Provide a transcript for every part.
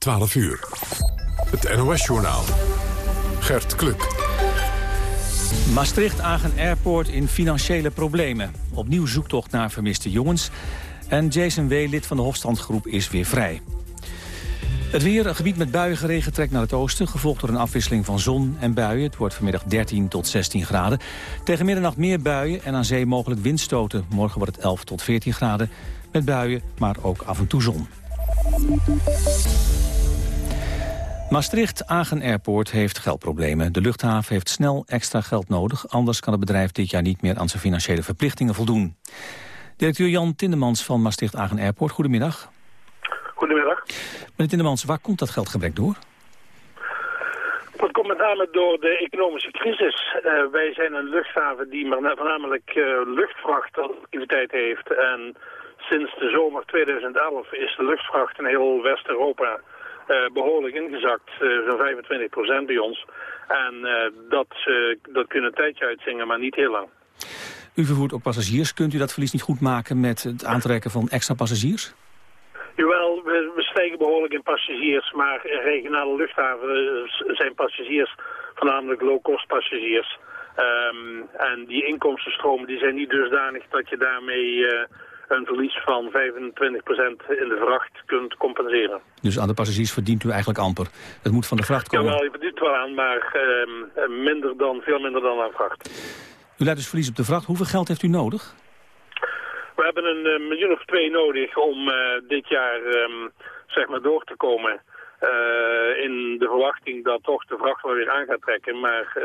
12 uur. Het NOS-journaal. Gert Kluk. Maastricht-Agen Airport in financiële problemen. Opnieuw zoektocht naar vermiste jongens. En Jason W., lid van de Hofstandgroep, is weer vrij. Het weer, een gebied met buiengeregen trekt naar het oosten... gevolgd door een afwisseling van zon en buien. Het wordt vanmiddag 13 tot 16 graden. Tegen middernacht meer buien en aan zee mogelijk windstoten. Morgen wordt het 11 tot 14 graden. Met buien, maar ook af en toe zon. Maastricht-Agen Airport heeft geldproblemen. De luchthaven heeft snel extra geld nodig... anders kan het bedrijf dit jaar niet meer aan zijn financiële verplichtingen voldoen. Directeur Jan Tindemans van Maastricht-Agen Airport, goedemiddag. Goedemiddag. Meneer Tindemans, waar komt dat geldgebrek door? Dat komt met name door de economische crisis. Uh, wij zijn een luchthaven die maar voornamelijk uh, luchtvrachtactiviteit heeft. En sinds de zomer 2011 is de luchtvracht in heel West-Europa behoorlijk ingezakt. Zo'n 25% bij ons. En dat, dat kunnen een tijdje uitzingen, maar niet heel lang. U vervoert ook passagiers. Kunt u dat verlies niet goed maken met het aantrekken van extra passagiers? Jawel, we, we stijgen behoorlijk in passagiers, maar regionale luchthaven zijn passagiers voornamelijk low-cost passagiers. Um, en die inkomstenstromen die zijn niet dusdanig dat je daarmee uh, een verlies van 25% in de vracht kunt compenseren. Dus aan de passagiers verdient u eigenlijk amper? Het moet van de vracht komen? Jawel, je verdient wel aan, maar uh, minder dan, veel minder dan aan vracht. U leidt dus verlies op de vracht. Hoeveel geld heeft u nodig? We hebben een uh, miljoen of twee nodig om uh, dit jaar um, zeg maar door te komen. Uh, in de verwachting dat toch de vracht wel weer aan gaat trekken. Maar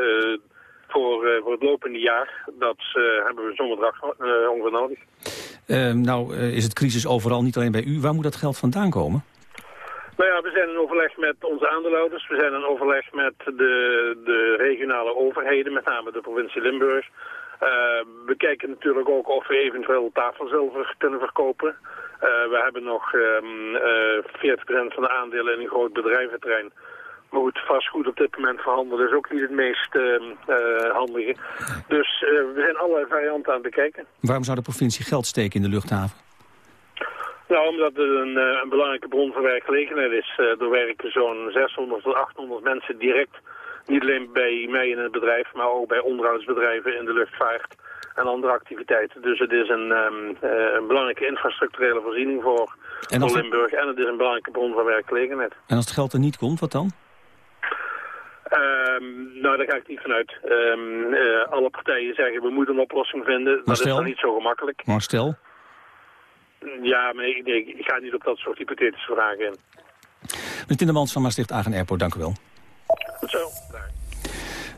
voor, voor het lopende jaar, dat hebben we zo'n bedrag ongeveer nodig. Ehm, nou is het crisis overal, niet alleen bij u. Waar moet dat geld vandaan komen? Nou ja, we zijn in overleg met onze aandeelhouders. We zijn in overleg met de, de regionale overheden, met name de provincie Limburg. Uh, we kijken natuurlijk ook of we eventueel tafelzilver kunnen verkopen. Uh, we hebben nog um, uh, 40% van de aandelen in een groot bedrijventerrein. Maar goed, vastgoed op dit moment verhandelen is ook niet het meest uh, handige. Dus we zijn allerlei varianten aan het bekijken. Waarom zou de provincie geld steken in de luchthaven? Nou, omdat het een, een belangrijke bron van werkgelegenheid is. er werken zo'n 600 tot 800 mensen direct niet alleen bij mij in het bedrijf, maar ook bij onderhoudsbedrijven in de luchtvaart en andere activiteiten. Dus het is een, um, een belangrijke infrastructurele voorziening voor, voor Limburg en het is een belangrijke bron van werkgelegenheid. En als het geld er niet komt, wat dan? Um, nou, daar ga ik niet vanuit. Um, uh, alle partijen zeggen we moeten een oplossing vinden. Maar dat stel, is dan niet zo gemakkelijk. Maar stel? Ja, maar ik, ik, ik ga niet op dat soort hypothetische vragen in. Meneer Tindemans van Maastricht Agen Airport, dank u wel. Goed zo.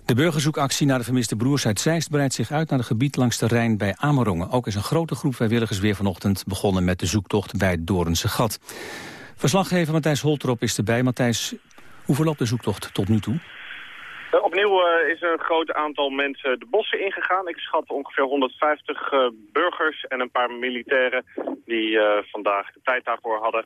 De burgerzoekactie naar de vermiste broers uit Zeist breidt zich uit naar het gebied langs de Rijn bij Amerongen. Ook is een grote groep vrijwilligers weer vanochtend begonnen met de zoektocht bij het Doornse Gat. Verslaggever Matthijs Holtrop is erbij. Matthijs, hoe verloopt de zoektocht tot nu toe? Uh, opnieuw uh, is een groot aantal mensen de bossen ingegaan. Ik schat ongeveer 150 uh, burgers en een paar militairen die vandaag de tijd daarvoor hadden.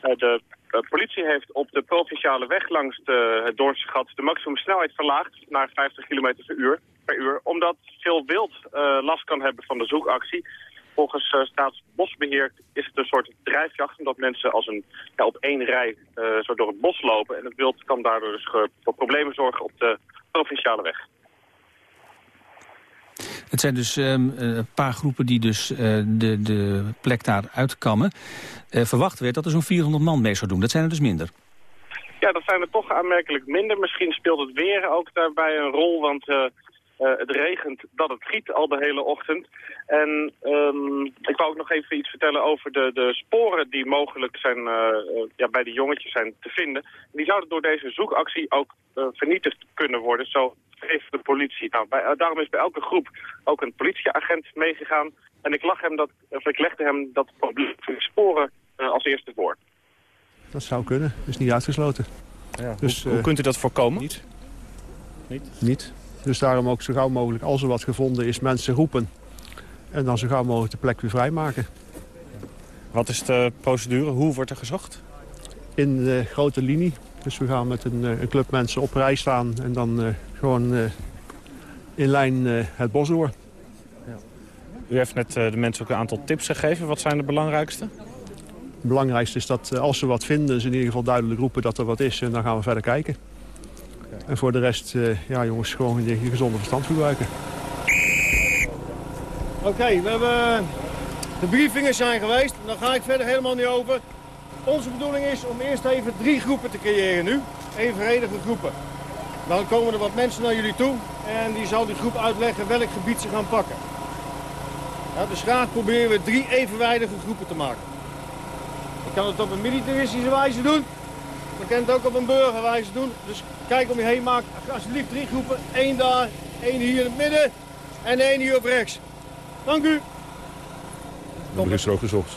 de eh, politie heeft op de provinciale weg langs de, het Doornse de maximumsnelheid verlaagd naar 50 km per uur, per uur omdat veel wild last kan hebben van de zoekactie. Volgens uh, Staatsbosbeheer is het een soort drijfjacht... omdat mensen als een, ja, op één rij uh, zo door het bos lopen. En het wild kan daardoor dus voor problemen zorgen op de provinciale weg. Het zijn dus um, een paar groepen die dus uh, de, de plek daar uitkammen. Uh, verwacht werd dat er zo'n 400 man mee zou doen. Dat zijn er dus minder. Ja, dat zijn er toch aanmerkelijk minder. Misschien speelt het weer ook daarbij een rol, want uh, het regent dat het giet al de hele ochtend. En um, ik wou ook nog even iets vertellen over de, de sporen die mogelijk zijn, ja, bij de jongetjes zijn te vinden. Die zouden door deze zoekactie ook vernietigd kunnen worden. Zo heeft de politie. Nou, bij, uh, daarom is bij elke groep ook een politieagent meegegaan. En ik, lag hem dat, of ik legde hem dat probleem sporen uh, als eerste voor. Dat zou kunnen, is niet uitgesloten. Ja, dus, hoe, hoe, kunt u dat voorkomen? Niet. Niet? Niet. Dus daarom ook zo gauw mogelijk, als er wat gevonden is, mensen roepen. En dan zo gauw mogelijk de plek weer vrijmaken. Wat is de procedure? Hoe wordt er gezocht? In de grote linie. Dus we gaan met een, een club mensen op rij staan en dan uh, gewoon uh, in lijn het bos door. Ja. U heeft net de mensen ook een aantal tips gegeven. Wat zijn de belangrijkste? Het belangrijkste is dat als ze wat vinden, ze in ieder geval duidelijk roepen dat er wat is. En dan gaan we verder kijken. En voor de rest, ja jongens, gewoon je, gezonde verstand gebruiken. Oké, we hebben de briefingen zijn geweest. Daar ga ik verder helemaal niet over. Onze bedoeling is om eerst even drie groepen te creëren nu. Evenredige groepen. Dan komen er wat mensen naar jullie toe. En die zal die groep uitleggen welk gebied ze gaan pakken. Ja, dus graag proberen we drie evenwijdige groepen te maken. Je kan het op een militaristische wijze doen. Je kan het ook op een burgerwijze doen. Dus kijk om je heen, maak alsjeblieft drie groepen. Eén daar, één hier in het midden en één hier op rechts. Dank u. Er is er ook gezocht.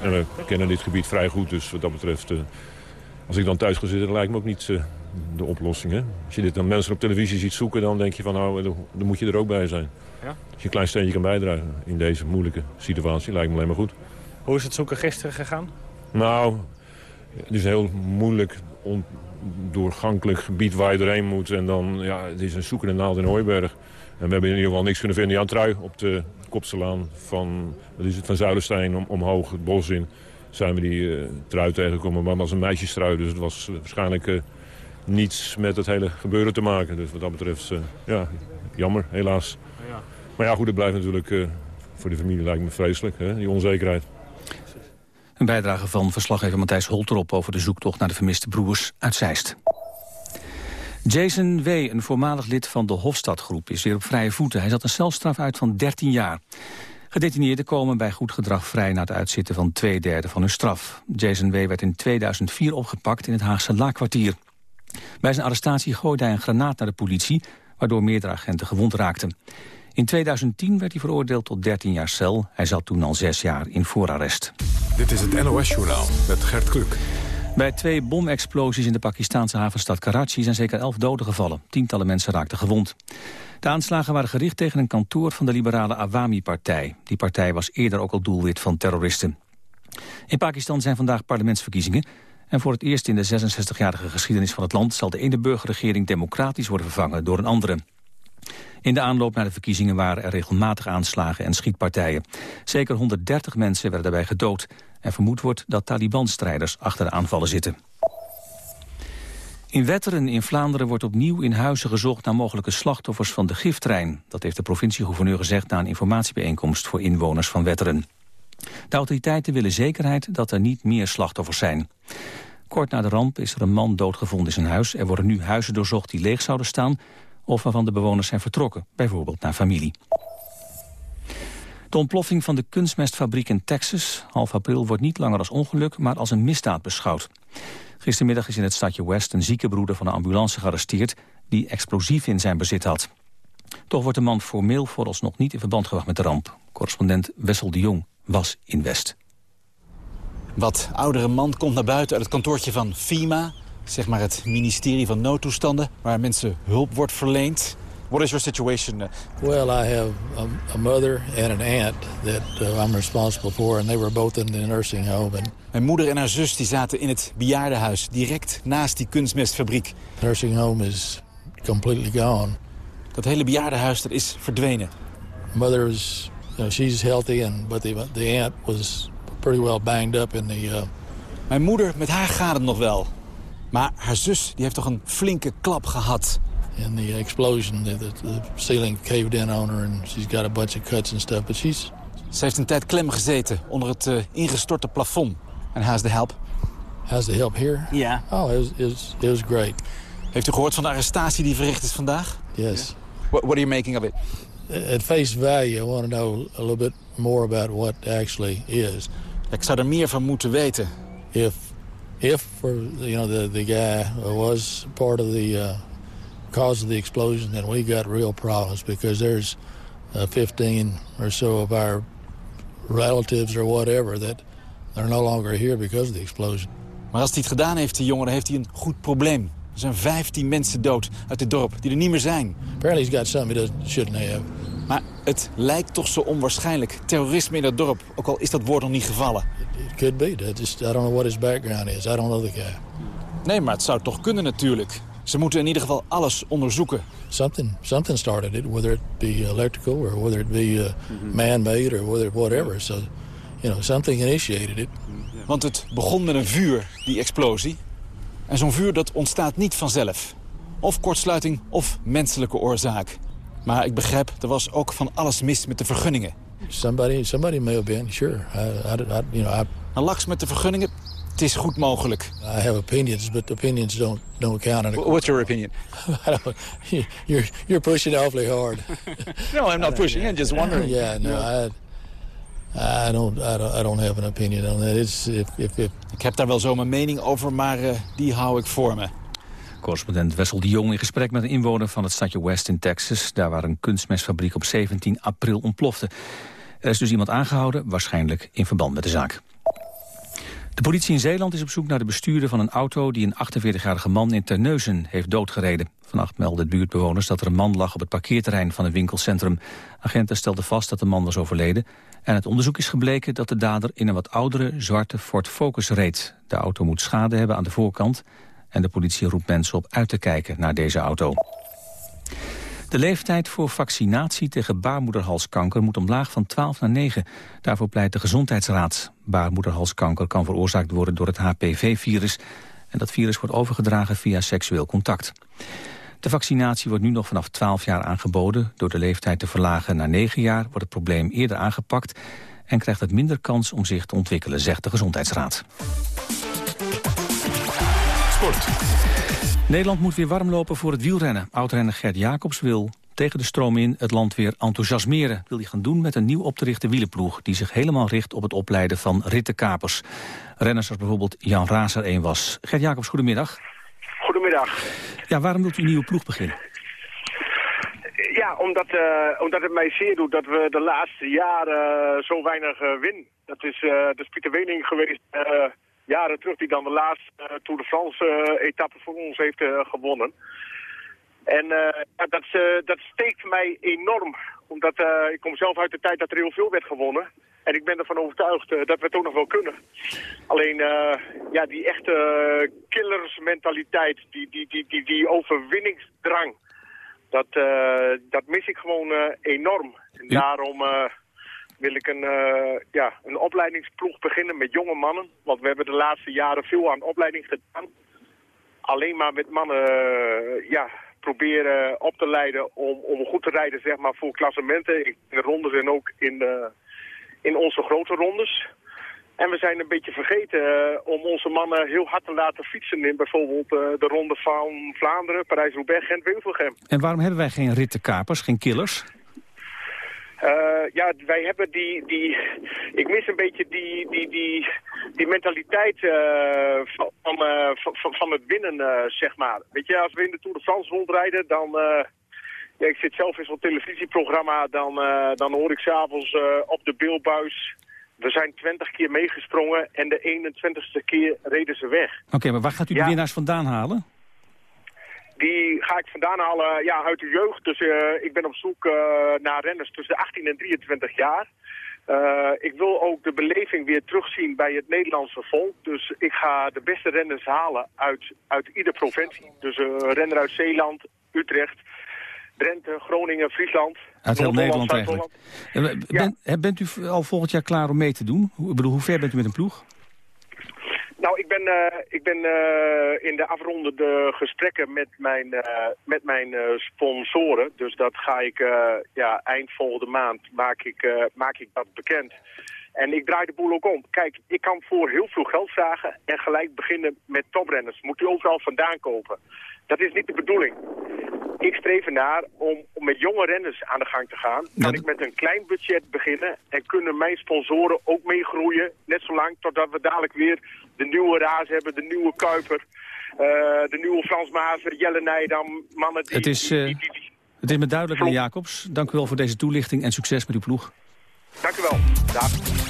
En we kennen dit gebied vrij goed, dus wat dat betreft... Uh, als ik dan thuis ga zitten, lijkt me ook niet uh, de oplossing. Hè? Als je dit dan mensen op televisie ziet zoeken, dan denk je van... nou, dan moet je er ook bij zijn. Ja? Als je een klein steentje kan bijdragen in deze moeilijke situatie, lijkt me alleen maar goed. Hoe is het zoeken gisteren gegaan? Nou, het is een heel moeilijk, ondoorgankelijk gebied waar je doorheen moet. En dan, ja, het is een zoekende naald in Hooiberg. En we hebben in ieder geval niks kunnen vinden. Jan Trui op de Kopselaan van, wat is het, van Zuilenstein om, omhoog het bos in... zijn we die uh, trui tegengekomen. Maar het was een meisjestrui, dus het was waarschijnlijk uh, niets met het hele gebeuren te maken. Dus wat dat betreft, uh, ja, jammer, helaas. Maar ja, goed, het blijft natuurlijk voor de familie lijkt me vreselijk, hè, die onzekerheid. Een bijdrage van verslaggever Matthijs Holterop over de zoektocht naar de vermiste broers uit Zeist. Jason W., een voormalig lid van de Hofstadgroep, is weer op vrije voeten. Hij zat een celstraf uit van 13 jaar. Gedetineerden komen bij goed gedrag vrij na het uitzitten van twee derde van hun straf. Jason W. werd in 2004 opgepakt in het Haagse Laakkwartier. Bij zijn arrestatie gooide hij een granaat naar de politie, waardoor meerdere agenten gewond raakten. In 2010 werd hij veroordeeld tot 13 jaar cel. Hij zat toen al zes jaar in voorarrest. Dit is het NOS-journaal met Gert Kluk. Bij twee bomexplosies in de Pakistanse havenstad Karachi zijn zeker elf doden gevallen. Tientallen mensen raakten gewond. De aanslagen waren gericht tegen een kantoor van de liberale Awami-partij. Die partij was eerder ook al doelwit van terroristen. In Pakistan zijn vandaag parlementsverkiezingen. En voor het eerst in de 66-jarige geschiedenis van het land... zal de ene burgerregering democratisch worden vervangen door een andere. In de aanloop naar de verkiezingen waren er regelmatig aanslagen en schietpartijen. Zeker 130 mensen werden daarbij gedood. En vermoed wordt dat Taliban-strijders achter de aanvallen zitten. In Wetteren in Vlaanderen wordt opnieuw in huizen gezocht naar mogelijke slachtoffers van de giftrein. Dat heeft de provincie-gouverneur gezegd na een informatiebijeenkomst voor inwoners van Wetteren. De autoriteiten willen zekerheid dat er niet meer slachtoffers zijn. Kort na de ramp is er een man doodgevonden in zijn huis. Er worden nu huizen doorzocht die leeg zouden staan of waarvan de bewoners zijn vertrokken, bijvoorbeeld naar familie. De ontploffing van de kunstmestfabriek in Texas, half april, wordt niet langer als ongeluk, maar als een misdaad beschouwd. Gistermiddag is in het stadje West een zieke broeder van een ambulance gearresteerd die explosief in zijn bezit had. Toch wordt de man formeel vooralsnog niet in verband gebracht met de ramp. Correspondent Wessel de Jong was in West. Wat oudere man komt naar buiten uit het kantoortje van FEMA zeg maar het ministerie van noodtoestanden... waar mensen hulp wordt verleend. What is your situation? Well, I have a, a mother and an aunt that uh, I'm responsible for, and they were both in the nursing home. And Mijn moeder en haar zus die zaten in het bejaardenhuis, direct naast die kunstmestfabriek. The nursing home is completely gone. Dat hele bejaardenhuis dat is verdwenen. Mother is, you know, she's healthy, and but the, the aunt was pretty well banged up in the. Uh... Mijn moeder, met haar gaat het nog wel. Maar haar zus die heeft toch een flinke klap gehad. In the explosion, the, the ceiling caved in on her and she's got a bunch of cuts and stuff. But she's... Ze heeft een tijd klem gezeten onder het uh, ingestorte plafond. En how's the help? How's the help here? Ja. Yeah. Oh, it was, it, was, it was great. Heeft u gehoord van de arrestatie die verricht is vandaag? Yes. Yeah. What, what are you making of it? At face value, I want to know a little bit more about what actually is. Ik zou er meer van moeten weten. If if for you know the the guy was part of the uh, cause of the explosion, then we got real problems because there's uh, 15 or so of our relatives or whatever that are no longer here because of the explosion. Maar als hij het gedaan heeft, die jongen, dan heeft hij een goed probleem. Er zijn 15 mensen dood uit het dorp die er niet meer zijn. Apparently he's got something he shouldn't have. Maar het lijkt toch zo onwaarschijnlijk. Terrorisme in dat dorp, ook al is dat woord nog niet gevallen. It, could be. That just, I don't know what his background is. I don't know the guy. Nee, maar het zou toch kunnen natuurlijk. Ze moeten in ieder geval alles onderzoeken. Something, something started it, whether it be electrical or whether it be uh, man-made or whether whatever. So, you know, something initiated it. Want het begon met een vuur, die explosie. En zo'n vuur dat ontstaat niet vanzelf. Of kortsluiting of menselijke oorzaak. Maar ik begrijp, er was ook van alles mis met de vergunningen. Somebody, somebody may have been, sure. I, I, I, you know, I, Een laks met de vergunningen, het is goed mogelijk. I have opinions, but opinions don't, don't count. in a- What's your opinion? I don't, you're, you're pushing awfully hard. No, I'm not pushing, I'm just wondering. yeah, no, I, I don't, I don't, I don't have an opinion on that. It's if, if, if Ik heb daar wel zo mijn mening over, maar eh, die hou ik voor me. Correspondent Wessel de Jong in gesprek met een inwoner van het stadje West in Texas... daar waar een kunstmestfabriek op 17 april ontplofte. Er is dus iemand aangehouden, waarschijnlijk in verband met de zaak. De politie in Zeeland is op zoek naar de bestuurder van een auto... die een 48-jarige man in Terneuzen heeft doodgereden. Vannacht meldden buurtbewoners dat er een man lag op het parkeerterrein van een winkelcentrum. Agenten stelden vast dat de man was overleden. En het onderzoek is gebleken dat de dader in een wat oudere zwarte Ford Focus reed. De auto moet schade hebben aan de voorkant... en de politie roept mensen op uit te kijken naar deze auto. De leeftijd voor vaccinatie tegen baarmoederhalskanker moet omlaag van 12 naar 9. Daarvoor pleit de Gezondheidsraad. Baarmoederhalskanker kan veroorzaakt worden door het HPV-virus. En dat virus wordt overgedragen via seksueel contact. De vaccinatie wordt nu nog vanaf 12 jaar aangeboden. Door de leeftijd te verlagen naar 9 jaar wordt het probleem eerder aangepakt... en krijgt het minder kans om zich te ontwikkelen, zegt de Gezondheidsraad. Sport. Nederland moet weer warm lopen voor het wielrennen. Oudrenner Gert Jacobs wil tegen de stroom in het land weer enthousiasmeren. Wil hij gaan doen met een nieuw op te richten wielenploeg... die zich helemaal richt op het opleiden van rittenkapers. Renners als bijvoorbeeld Jan Raas er een was. Gert Jacobs, goedemiddag. Goedemiddag. Ja, waarom wilt u een nieuwe ploeg beginnen? Ja, omdat, eh, omdat het mij zeer doet dat we de laatste jaren eh, zo weinig uh, winnen. Dat is, dat is Pieter Wening geweest jaren terug die dan de laatste Tour de France etappe voor ons heeft gewonnen. En dat, dat steekt mij enorm. Omdat ik kom zelf uit de tijd dat er heel veel werd gewonnen. En ik ben ervan overtuigd dat we het ook nog wel kunnen. Alleen ja, die echte killersmentaliteit, die, die, die, die, die overwinningsdrang... Dat, dat mis ik gewoon enorm. En daarom wil ik een, ja, een opleidingsploeg beginnen met jonge mannen. Want we hebben de laatste jaren veel aan opleiding gedaan. Alleen maar met mannen ja, proberen op te leiden om, om goed te rijden zeg maar, voor klassementen. In de rondes en ook in, de, in onze grote rondes. En we zijn een beetje vergeten uh, om onze mannen heel hard te laten fietsen in bijvoorbeeld uh, de ronde van Vlaanderen, Parijs-Roubaix, Gent-Wevelgem. En waarom hebben wij geen rittenkapers, geen killers? Uh, ja, wij hebben die, die, ik mis een beetje die, die, die, die mentaliteit van, van, van het winnen, zeg maar. Weet je, als we in de Tour de France rondrijden, dan... ja, ik zit zelf in zo'n televisieprogramma, dan, dan hoor ik s'avonds op de beelbuis... We zijn 20 keer meegesprongen en de 21ste keer reden ze weg. Oké, okay, maar waar gaat u de ja. winnaars vandaan halen? Die ga ik vandaan halen ja, uit de jeugd. Dus uh, ik ben op zoek uh, naar renners tussen de 18 en 23 jaar. Uh, ik wil ook de beleving weer terugzien bij het Nederlandse volk. Dus ik ga de beste renners halen uit, uit ieder provincie. Dus een renner uit Zeeland, Utrecht, Drenthe, Groningen, Friesland. Uit heel Nederland eigenlijk. Ben, ja. Bent u al volgend jaar klaar om mee te doen? Ik bedoel, hoe ver bent u met een ploeg? Nou, ik ben, uh, ik ben uh, in de afrondende gesprekken met mijn, uh, met mijn sponsoren. Dus dat ga ik ja, eind volgende maand maak ik, maak ik dat bekend. En ik draai de boel ook om. Kijk, ik kan voor heel veel geld vragen en gelijk beginnen met toprenners. Moet u overal vandaan kopen. Dat is niet de bedoeling. Ik streef ernaar om, om met jonge renners aan de gang te gaan. Kan ik met een klein budget beginnen en kunnen mijn sponsoren ook meegroeien. Net zolang totdat we dadelijk weer de nieuwe Raas hebben, de nieuwe Kuiper, uh, de nieuwe Frans Maas, Jelle Nijdam, mannen die... Het is, uh, die, die, die, het is me duidelijk, meneer Jacobs. Dank u wel voor deze toelichting en succes met uw ploeg. Dank u wel. Dag.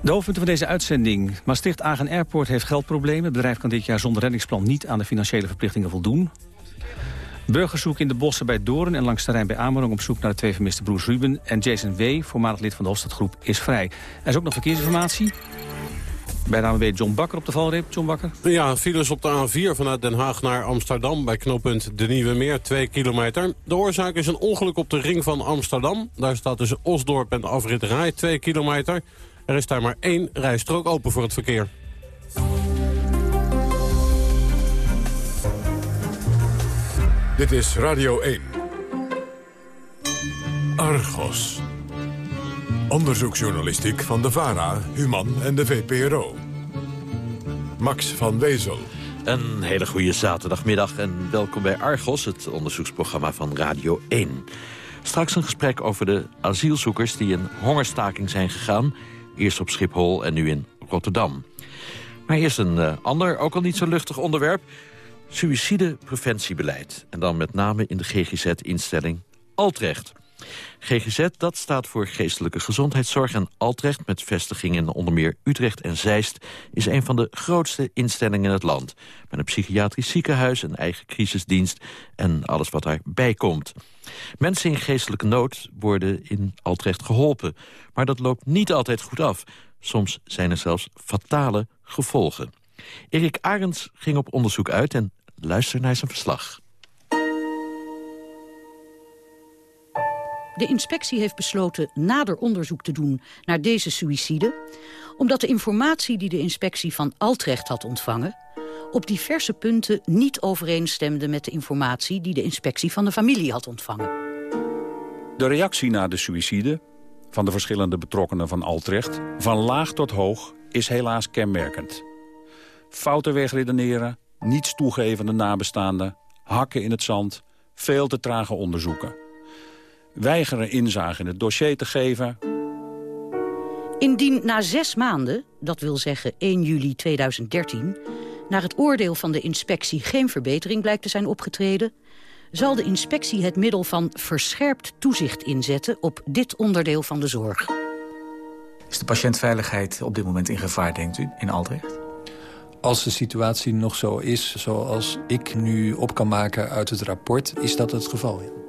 De hoofdpunten van deze uitzending. Maastricht Agen Airport heeft geldproblemen. Het bedrijf kan dit jaar zonder reddingsplan niet aan de financiële verplichtingen voldoen. Burgers zoeken in de bossen bij Doorn en langs de Rijn bij Amerong... op zoek naar de twee vermiste broers Ruben. En Jason W., voormalig lid van de Hofstadgroep, is vrij. Er is ook nog verkeersinformatie. Bij de John Bakker op de valreep. John Bakker. Ja, files op de A4 vanuit Den Haag naar Amsterdam... bij knooppunt De Nieuwe Meer, 2 kilometer. De oorzaak is een ongeluk op de ring van Amsterdam. Daar staat tussen Osdorp en Afrit Rij, 2 kilometer... Er is daar maar één rijstrook open voor het verkeer. Dit is Radio 1. Argos. Onderzoeksjournalistiek van de VARA, Human en de VPRO. Max van Wezel. Een hele goede zaterdagmiddag en welkom bij Argos, het onderzoeksprogramma van Radio 1. Straks een gesprek over de asielzoekers die in hongerstaking zijn gegaan. Eerst op Schiphol en nu in Rotterdam. Maar eerst een uh, ander, ook al niet zo luchtig onderwerp. Suïcidepreventiebeleid. En dan met name in de GGZ-instelling Altrecht. GGZ, dat staat voor Geestelijke Gezondheidszorg... en Altrecht, met vestigingen in onder meer Utrecht en Zeist... is een van de grootste instellingen in het land. Met een psychiatrisch ziekenhuis, een eigen crisisdienst... en alles wat daarbij komt. Mensen in geestelijke nood worden in Altrecht geholpen. Maar dat loopt niet altijd goed af. Soms zijn er zelfs fatale gevolgen. Erik Arends ging op onderzoek uit en luister naar zijn verslag. De inspectie heeft besloten nader onderzoek te doen naar deze suïcide... omdat de informatie die de inspectie van Altrecht had ontvangen... op diverse punten niet overeenstemde met de informatie... die de inspectie van de familie had ontvangen. De reactie na de suïcide van de verschillende betrokkenen van Altrecht... van laag tot hoog is helaas kenmerkend. Fouten wegredeneren, niets toegevende nabestaanden... hakken in het zand, veel te trage onderzoeken weigeren inzage in het dossier te geven. Indien na zes maanden, dat wil zeggen 1 juli 2013... naar het oordeel van de inspectie geen verbetering blijkt te zijn opgetreden... zal de inspectie het middel van verscherpt toezicht inzetten... op dit onderdeel van de zorg. Is de patiëntveiligheid op dit moment in gevaar, denkt u, in Aldrecht? Als de situatie nog zo is zoals ik nu op kan maken uit het rapport... is dat het geval, ja.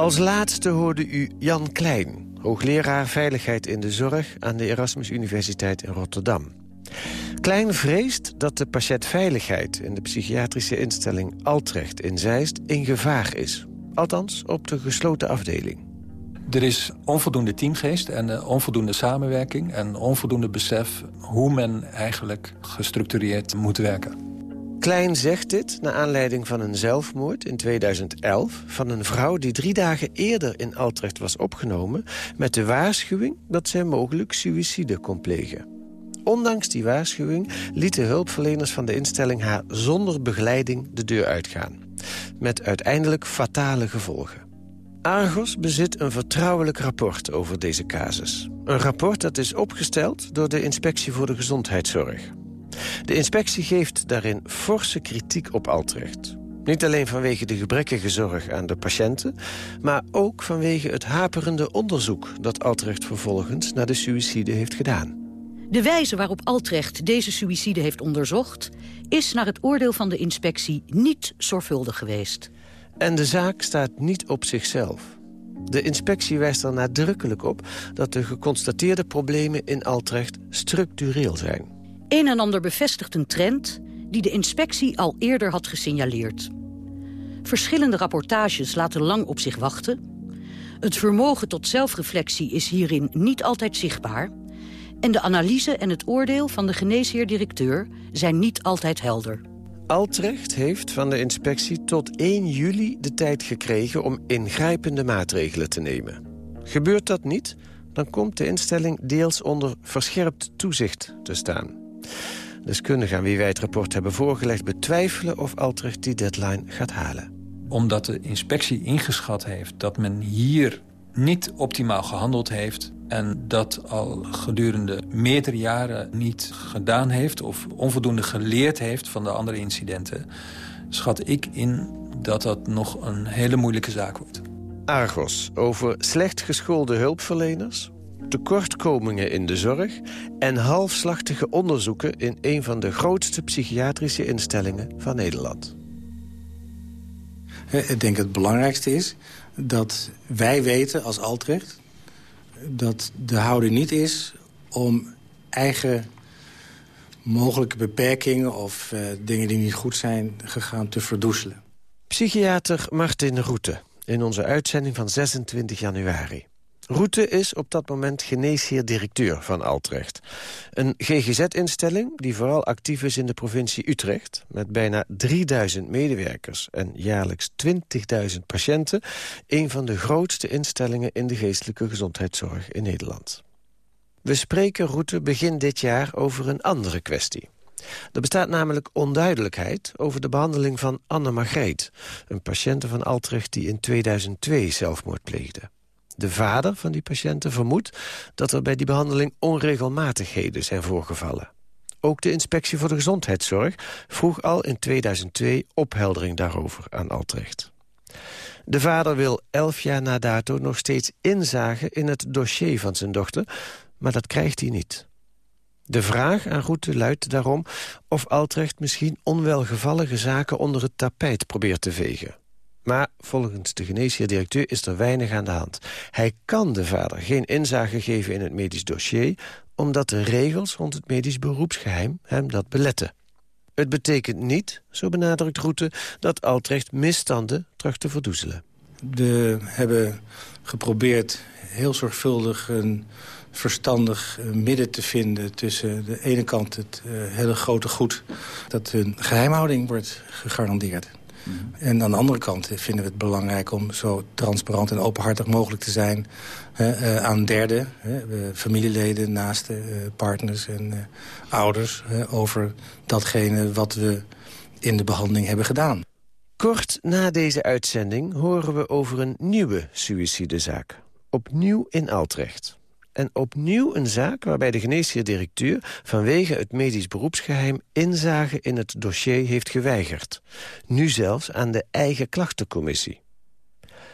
Als laatste hoorde u Jan Klein, hoogleraar Veiligheid in de Zorg... aan de Erasmus Universiteit in Rotterdam. Klein vreest dat de patiëntveiligheid in de psychiatrische instelling Altrecht in Zeist in gevaar is. Althans, op de gesloten afdeling. Er is onvoldoende teamgeest en eh, onvoldoende samenwerking... en onvoldoende besef hoe men eigenlijk gestructureerd moet werken. Klein zegt dit naar aanleiding van een zelfmoord in 2011... van een vrouw die drie dagen eerder in Altrecht was opgenomen... met de waarschuwing dat zij mogelijk suïcide kon plegen. Ondanks die waarschuwing lieten hulpverleners van de instelling... haar zonder begeleiding de deur uitgaan. Met uiteindelijk fatale gevolgen. Argos bezit een vertrouwelijk rapport over deze casus. Een rapport dat is opgesteld door de Inspectie voor de Gezondheidszorg. De inspectie geeft daarin forse kritiek op Altrecht. Niet alleen vanwege de gebrekkige zorg aan de patiënten... maar ook vanwege het haperende onderzoek... dat Altrecht vervolgens naar de suïcide heeft gedaan. De wijze waarop Altrecht deze suïcide heeft onderzocht... is naar het oordeel van de inspectie niet zorgvuldig geweest. En de zaak staat niet op zichzelf. De inspectie wijst er nadrukkelijk op dat de geconstateerde problemen in Altrecht structureel zijn. Een en ander bevestigt een trend die de inspectie al eerder had gesignaleerd. Verschillende rapportages laten lang op zich wachten. Het vermogen tot zelfreflectie is hierin niet altijd zichtbaar. En de analyse en het oordeel van de geneesheer-directeur zijn niet altijd helder. Altrecht heeft van de inspectie tot 1 juli de tijd gekregen om ingrijpende maatregelen te nemen. Gebeurt dat niet, dan komt de instelling deels onder verscherpt toezicht te staan. Deskundigen aan wie wij het rapport hebben voorgelegd... betwijfelen of Altrecht die deadline gaat halen. Omdat de inspectie ingeschat heeft dat men hier niet optimaal gehandeld heeft... en dat al gedurende meerdere jaren niet gedaan heeft... of onvoldoende geleerd heeft van de andere incidenten... schat ik in dat dat nog een hele moeilijke zaak wordt. Argos over slecht geschoolde hulpverleners tekortkomingen in de zorg... en halfslachtige onderzoeken in een van de grootste psychiatrische instellingen van Nederland. Ik denk het belangrijkste is dat wij weten als Altrecht... dat de houding niet is om eigen mogelijke beperkingen... of uh, dingen die niet goed zijn gegaan te verdoezelen. Psychiater Martin Roete in onze uitzending van 26 januari. Route is op dat moment geneesheer-directeur van Altrecht. Een GGZ-instelling die vooral actief is in de provincie Utrecht... met bijna 3000 medewerkers en jaarlijks 20.000 patiënten... een van de grootste instellingen in de geestelijke gezondheidszorg in Nederland. We spreken Route begin dit jaar over een andere kwestie. Er bestaat namelijk onduidelijkheid over de behandeling van Anne Margreet... een patiënte van Altrecht die in 2002 zelfmoord pleegde. De vader van die patiënten vermoedt dat er bij die behandeling onregelmatigheden zijn voorgevallen. Ook de Inspectie voor de Gezondheidszorg vroeg al in 2002 opheldering daarover aan Altrecht. De vader wil elf jaar na dato nog steeds inzagen in het dossier van zijn dochter, maar dat krijgt hij niet. De vraag aan Roete luidt daarom of Altrecht misschien onwelgevallige zaken onder het tapijt probeert te vegen. Maar volgens de geneesheer-directeur is er weinig aan de hand. Hij kan de vader geen inzage geven in het medisch dossier... omdat de regels rond het medisch beroepsgeheim hem dat beletten. Het betekent niet, zo benadrukt Roete, dat Altrecht misstanden terug te verdoezelen. We hebben geprobeerd heel zorgvuldig een verstandig eh, midden te vinden... tussen de ene kant het uh, hele grote goed... dat hun geheimhouding wordt gegarandeerd. En aan de andere kant vinden we het belangrijk om zo transparant en openhartig mogelijk te zijn uh, aan derden, familieleden, naasten, partners en ouders over datgene wat we in de behandeling hebben gedaan. Kort na deze uitzending horen we over een nieuwe suïcidezaak. Opnieuw in Altrecht. En opnieuw een zaak waarbij de geneesheer-directeur... vanwege het medisch beroepsgeheim inzage in het dossier heeft geweigerd. Nu zelfs aan de eigen klachtencommissie.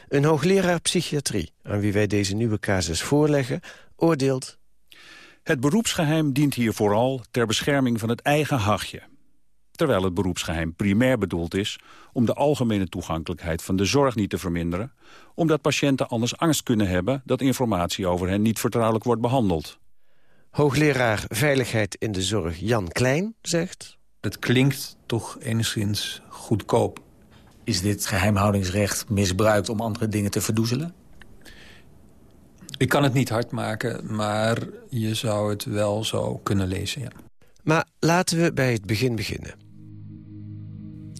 Een hoogleraar psychiatrie, aan wie wij deze nieuwe casus voorleggen... oordeelt... Het beroepsgeheim dient hier vooral ter bescherming van het eigen hachje terwijl het beroepsgeheim primair bedoeld is om de algemene toegankelijkheid van de zorg niet te verminderen, omdat patiënten anders angst kunnen hebben dat informatie over hen niet vertrouwelijk wordt behandeld. Hoogleraar Veiligheid in de Zorg Jan Klein zegt... Het klinkt toch enigszins goedkoop. Is dit geheimhoudingsrecht misbruikt om andere dingen te verdoezelen? Ik kan het niet hard maken, maar je zou het wel zo kunnen lezen, ja. Maar laten we bij het begin beginnen.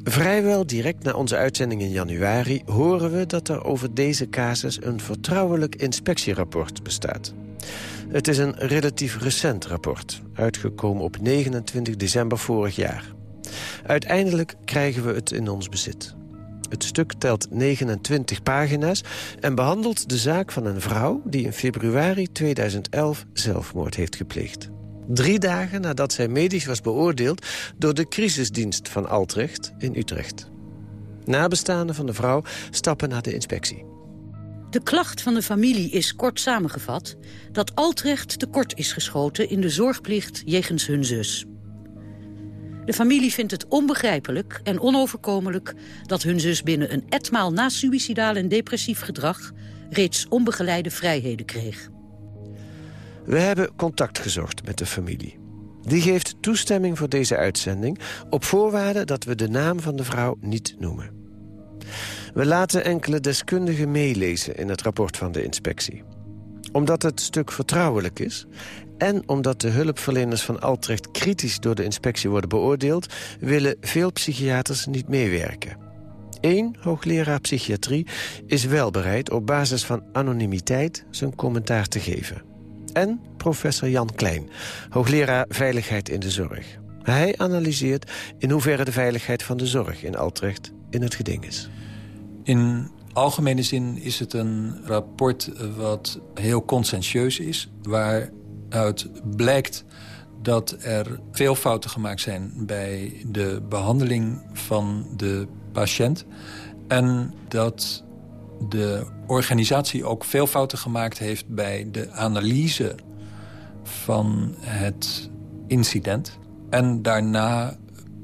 Vrijwel direct na onze uitzending in januari horen we dat er over deze casus een vertrouwelijk inspectierapport bestaat. Het is een relatief recent rapport, uitgekomen op 29 december vorig jaar. Uiteindelijk krijgen we het in ons bezit. Het stuk telt 29 pagina's en behandelt de zaak van een vrouw... die in februari 2011 zelfmoord heeft gepleegd. Drie dagen nadat zij medisch was beoordeeld... door de crisisdienst van Altrecht in Utrecht. Nabestaanden van de vrouw stappen naar de inspectie. De klacht van de familie is kort samengevat... dat Altrecht tekort is geschoten in de zorgplicht jegens hun zus. De familie vindt het onbegrijpelijk en onoverkomelijk... dat hun zus binnen een etmaal na suicidaal en depressief gedrag... reeds onbegeleide vrijheden kreeg. We hebben contact gezocht met de familie. Die geeft toestemming voor deze uitzending... op voorwaarde dat we de naam van de vrouw niet noemen. We laten enkele deskundigen meelezen in het rapport van de inspectie. Omdat het stuk vertrouwelijk is... en omdat de hulpverleners van Altrecht kritisch door de inspectie worden beoordeeld... willen veel psychiaters niet meewerken. Eén hoogleraar psychiatrie is wel bereid op basis van anonimiteit zijn commentaar te geven en professor Jan Klein, hoogleraar Veiligheid in de Zorg. Hij analyseert in hoeverre de veiligheid van de zorg in Altrecht in het geding is. In algemene zin is het een rapport wat heel conscientieus is... waaruit blijkt dat er veel fouten gemaakt zijn bij de behandeling van de patiënt... en dat de organisatie ook veel fouten gemaakt heeft... bij de analyse van het incident. En daarna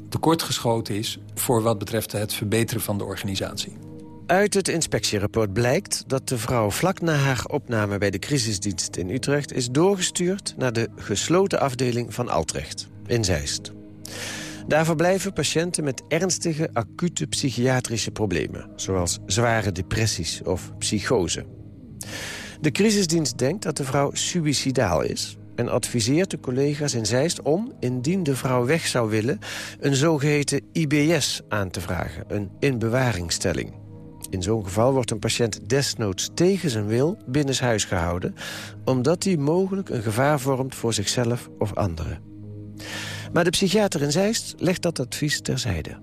tekortgeschoten is voor wat betreft het verbeteren van de organisatie. Uit het inspectierapport blijkt dat de vrouw vlak na haar opname bij de crisisdienst in Utrecht... is doorgestuurd naar de gesloten afdeling van Altrecht in Zeist. Daar verblijven patiënten met ernstige acute psychiatrische problemen... zoals zware depressies of psychose. De crisisdienst denkt dat de vrouw suïcidaal is... en adviseert de collega's in Zeist om, indien de vrouw weg zou willen... een zogeheten IBS aan te vragen, een inbewaringstelling. In zo'n geval wordt een patiënt desnoods tegen zijn wil binnenshuis gehouden... omdat hij mogelijk een gevaar vormt voor zichzelf of anderen. Maar de psychiater in Zeist legt dat advies terzijde.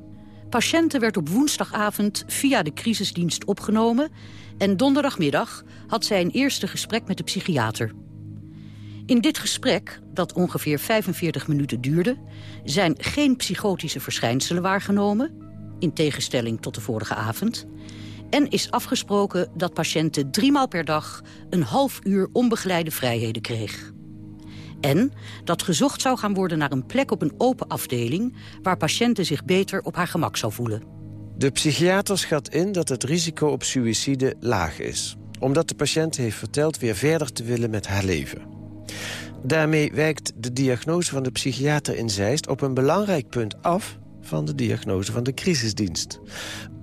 Patiënte werd op woensdagavond via de crisisdienst opgenomen... en donderdagmiddag had zij een eerste gesprek met de psychiater. In dit gesprek, dat ongeveer 45 minuten duurde... zijn geen psychotische verschijnselen waargenomen... in tegenstelling tot de vorige avond... en is afgesproken dat patiënten driemaal per dag... een half uur onbegeleide vrijheden kreeg. En dat gezocht zou gaan worden naar een plek op een open afdeling... waar patiënten zich beter op haar gemak zou voelen. De psychiater schat in dat het risico op suïcide laag is. Omdat de patiënt heeft verteld weer verder te willen met haar leven. Daarmee wijkt de diagnose van de psychiater in Zeist op een belangrijk punt af van de diagnose van de crisisdienst.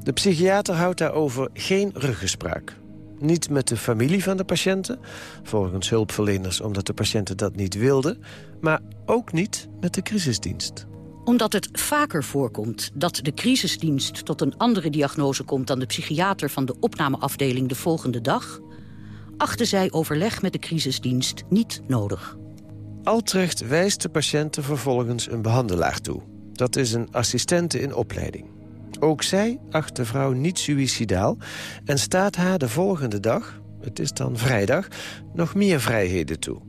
De psychiater houdt daarover geen ruggespraak. Niet met de familie van de patiënten, volgens hulpverleners omdat de patiënten dat niet wilden... maar ook niet met de crisisdienst omdat het vaker voorkomt dat de crisisdienst tot een andere diagnose komt... dan de psychiater van de opnameafdeling de volgende dag... achten zij overleg met de crisisdienst niet nodig. Altrecht wijst de patiënten vervolgens een behandelaar toe. Dat is een assistente in opleiding. Ook zij acht de vrouw niet suïcidaal en staat haar de volgende dag, het is dan vrijdag, nog meer vrijheden toe.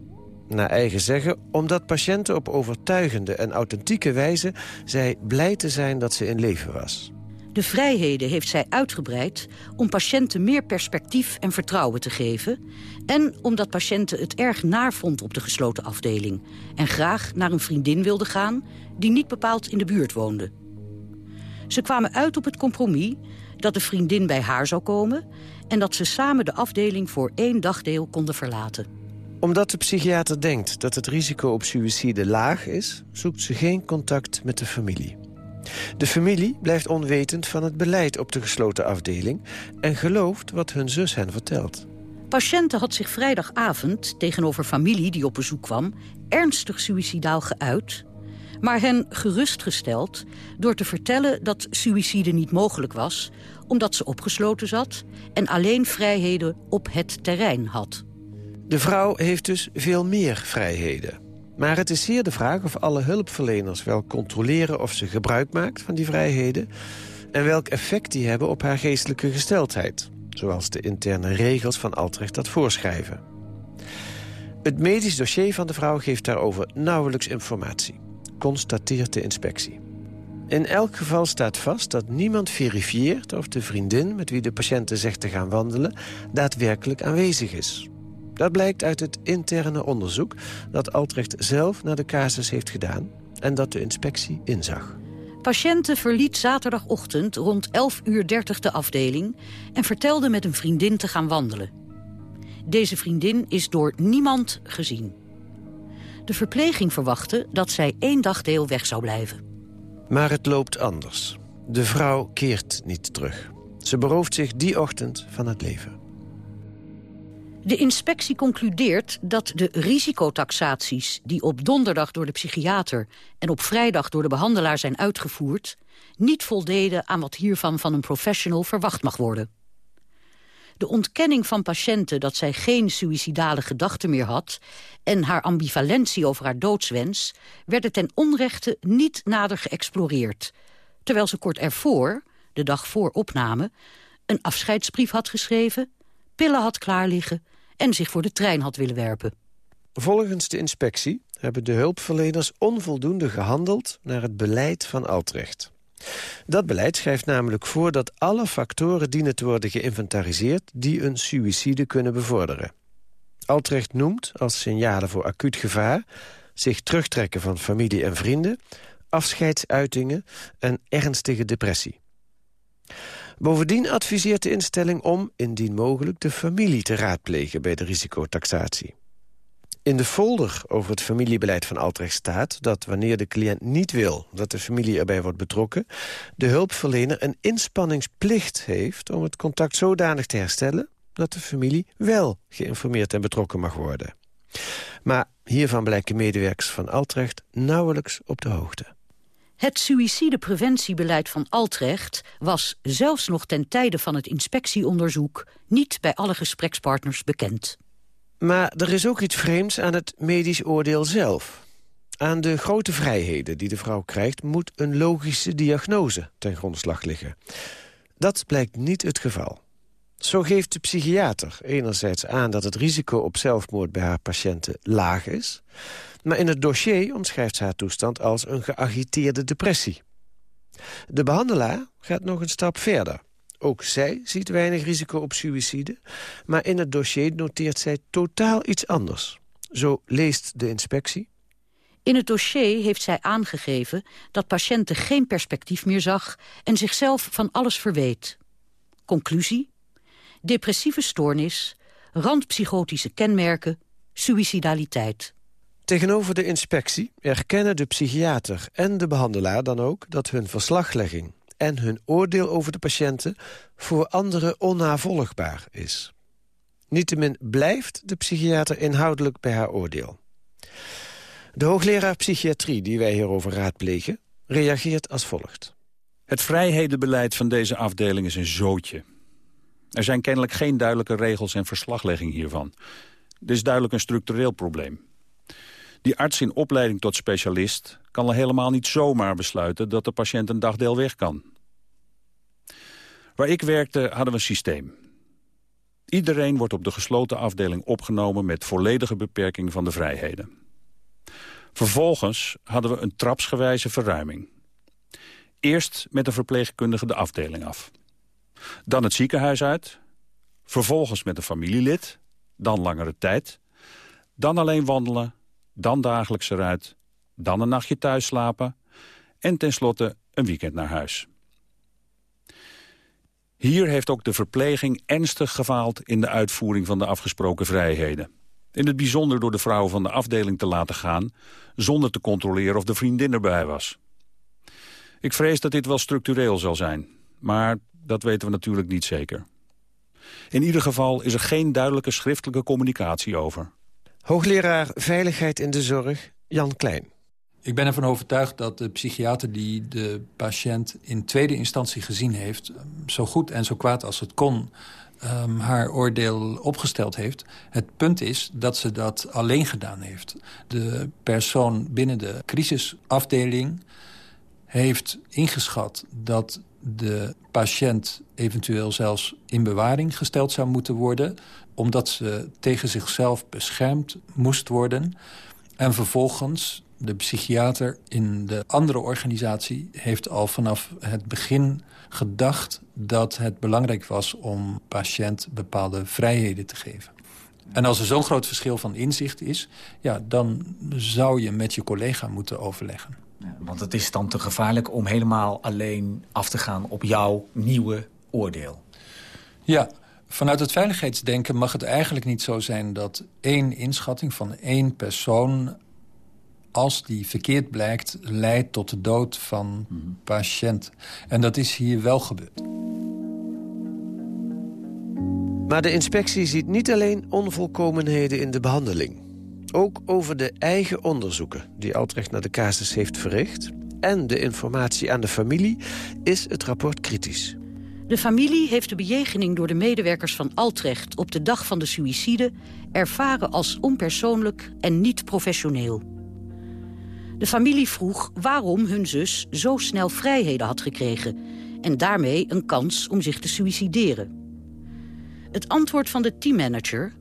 Naar eigen zeggen, omdat patiënten op overtuigende en authentieke wijze... zei blij te zijn dat ze in leven was. De vrijheden heeft zij uitgebreid om patiënten meer perspectief en vertrouwen te geven... en omdat patiënten het erg naar vond op de gesloten afdeling... en graag naar een vriendin wilde gaan die niet bepaald in de buurt woonde. Ze kwamen uit op het compromis dat de vriendin bij haar zou komen... en dat ze samen de afdeling voor één dagdeel konden verlaten. Omdat de psychiater denkt dat het risico op suïcide laag is... zoekt ze geen contact met de familie. De familie blijft onwetend van het beleid op de gesloten afdeling... en gelooft wat hun zus hen vertelt. Patiënte had zich vrijdagavond tegenover familie die op bezoek kwam... ernstig suïcidaal geuit maar hen gerustgesteld door te vertellen dat suïcide niet mogelijk was... omdat ze opgesloten zat en alleen vrijheden op het terrein had. De vrouw heeft dus veel meer vrijheden. Maar het is zeer de vraag of alle hulpverleners wel controleren... of ze gebruik maakt van die vrijheden... en welk effect die hebben op haar geestelijke gesteldheid... zoals de interne regels van Altrecht dat voorschrijven. Het medisch dossier van de vrouw geeft daarover nauwelijks informatie constateert de inspectie. In elk geval staat vast dat niemand verifieert of de vriendin... met wie de patiënte zegt te gaan wandelen, daadwerkelijk aanwezig is. Dat blijkt uit het interne onderzoek dat Altrecht zelf naar de casus heeft gedaan... en dat de inspectie inzag. Patiënte verliet zaterdagochtend rond 11.30 uur de afdeling... en vertelde met een vriendin te gaan wandelen. Deze vriendin is door niemand gezien. De verpleging verwachtte dat zij één dagdeel weg zou blijven. Maar het loopt anders. De vrouw keert niet terug. Ze berooft zich die ochtend van het leven. De inspectie concludeert dat de risicotaxaties... die op donderdag door de psychiater en op vrijdag door de behandelaar zijn uitgevoerd... niet voldeden aan wat hiervan van een professional verwacht mag worden. De ontkenning van patiënten dat zij geen suïcidale gedachten meer had... en haar ambivalentie over haar doodswens... werden ten onrechte niet nader geëxploreerd. Terwijl ze kort ervoor, de dag voor opname... een afscheidsbrief had geschreven, pillen had klaar liggen... en zich voor de trein had willen werpen. Volgens de inspectie hebben de hulpverleners onvoldoende gehandeld... naar het beleid van Altrecht. Dat beleid schrijft namelijk voor dat alle factoren dienen te worden geïnventariseerd... die een suïcide kunnen bevorderen. Altrecht noemt als signalen voor acuut gevaar... zich terugtrekken van familie en vrienden, afscheidsuitingen en ernstige depressie. Bovendien adviseert de instelling om, indien mogelijk, de familie te raadplegen bij de risicotaxatie. In de folder over het familiebeleid van Altrecht staat dat wanneer de cliënt niet wil dat de familie erbij wordt betrokken, de hulpverlener een inspanningsplicht heeft om het contact zodanig te herstellen dat de familie wel geïnformeerd en betrokken mag worden. Maar hiervan blijken medewerkers van Altrecht nauwelijks op de hoogte. Het suïcidepreventiebeleid van Altrecht was zelfs nog ten tijde van het inspectieonderzoek niet bij alle gesprekspartners bekend. Maar er is ook iets vreemds aan het medisch oordeel zelf. Aan de grote vrijheden die de vrouw krijgt... moet een logische diagnose ten grondslag liggen. Dat blijkt niet het geval. Zo geeft de psychiater enerzijds aan dat het risico op zelfmoord bij haar patiënten laag is... maar in het dossier omschrijft ze haar toestand als een geagiteerde depressie. De behandelaar gaat nog een stap verder. Ook zij ziet weinig risico op suïcide, maar in het dossier noteert zij totaal iets anders. Zo leest de inspectie. In het dossier heeft zij aangegeven dat patiënten geen perspectief meer zag... en zichzelf van alles verweet. Conclusie? Depressieve stoornis, randpsychotische kenmerken, suïcidaliteit. Tegenover de inspectie erkennen de psychiater en de behandelaar dan ook... dat hun verslaglegging en hun oordeel over de patiënten voor anderen onnavolgbaar is. Niettemin blijft de psychiater inhoudelijk bij haar oordeel. De hoogleraar psychiatrie die wij hierover raadplegen... reageert als volgt. Het vrijhedenbeleid van deze afdeling is een zootje. Er zijn kennelijk geen duidelijke regels en verslaglegging hiervan. Dit is duidelijk een structureel probleem. Die arts in opleiding tot specialist kan al helemaal niet zomaar besluiten... dat de patiënt een dagdeel weg kan. Waar ik werkte hadden we een systeem. Iedereen wordt op de gesloten afdeling opgenomen... met volledige beperking van de vrijheden. Vervolgens hadden we een trapsgewijze verruiming. Eerst met een verpleegkundige de afdeling af. Dan het ziekenhuis uit. Vervolgens met een familielid. Dan langere tijd. Dan alleen wandelen. Dan dagelijks eruit. Dan een nachtje thuis slapen. En tenslotte een weekend naar huis. Hier heeft ook de verpleging ernstig gefaald in de uitvoering van de afgesproken vrijheden. In het bijzonder door de vrouw van de afdeling te laten gaan... zonder te controleren of de vriendin erbij was. Ik vrees dat dit wel structureel zal zijn. Maar dat weten we natuurlijk niet zeker. In ieder geval is er geen duidelijke schriftelijke communicatie over. Hoogleraar Veiligheid in de Zorg, Jan Klein. Ik ben ervan overtuigd dat de psychiater die de patiënt in tweede instantie gezien heeft... zo goed en zo kwaad als het kon um, haar oordeel opgesteld heeft. Het punt is dat ze dat alleen gedaan heeft. De persoon binnen de crisisafdeling heeft ingeschat dat de patiënt eventueel zelfs in bewaring gesteld zou moeten worden... omdat ze tegen zichzelf beschermd moest worden. En vervolgens, de psychiater in de andere organisatie... heeft al vanaf het begin gedacht dat het belangrijk was... om patiënt bepaalde vrijheden te geven. En als er zo'n groot verschil van inzicht is... Ja, dan zou je met je collega moeten overleggen. Want het is dan te gevaarlijk om helemaal alleen af te gaan op jouw nieuwe oordeel. Ja, vanuit het veiligheidsdenken mag het eigenlijk niet zo zijn... dat één inschatting van één persoon, als die verkeerd blijkt... leidt tot de dood van mm patiënt. En dat is hier wel gebeurd. Maar de inspectie ziet niet alleen onvolkomenheden in de behandeling. Ook over de eigen onderzoeken die Altrecht naar de casus heeft verricht... en de informatie aan de familie is het rapport kritisch. De familie heeft de bejegening door de medewerkers van Altrecht... op de dag van de suïcide ervaren als onpersoonlijk en niet professioneel. De familie vroeg waarom hun zus zo snel vrijheden had gekregen... en daarmee een kans om zich te suïcideren. Het antwoord van de teammanager,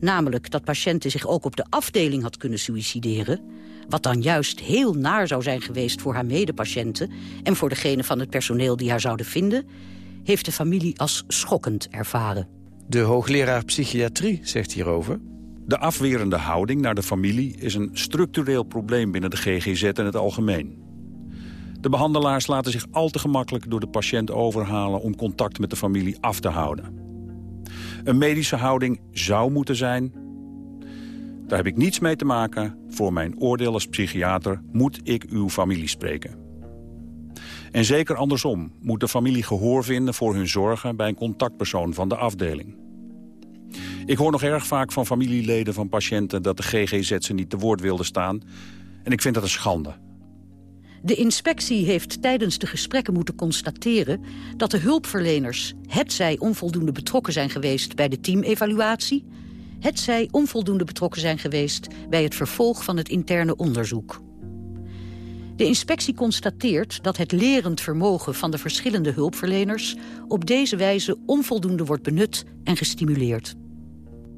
namelijk dat patiënten zich ook op de afdeling had kunnen suïcideren... wat dan juist heel naar zou zijn geweest voor haar medepatiënten... en voor degene van het personeel die haar zouden vinden... heeft de familie als schokkend ervaren. De hoogleraar psychiatrie zegt hierover... De afwerende houding naar de familie is een structureel probleem binnen de GGZ en het algemeen. De behandelaars laten zich al te gemakkelijk door de patiënt overhalen om contact met de familie af te houden. Een medische houding zou moeten zijn... Daar heb ik niets mee te maken. Voor mijn oordeel als psychiater moet ik uw familie spreken. En zeker andersom moet de familie gehoor vinden voor hun zorgen... bij een contactpersoon van de afdeling. Ik hoor nog erg vaak van familieleden van patiënten... dat de GGZ ze niet te woord wilde staan. En ik vind dat een schande. De inspectie heeft tijdens de gesprekken moeten constateren... dat de hulpverleners hetzij onvoldoende betrokken zijn geweest... bij de teamevaluatie, hetzij onvoldoende betrokken zijn geweest... bij het vervolg van het interne onderzoek. De inspectie constateert dat het lerend vermogen van de verschillende hulpverleners... op deze wijze onvoldoende wordt benut en gestimuleerd.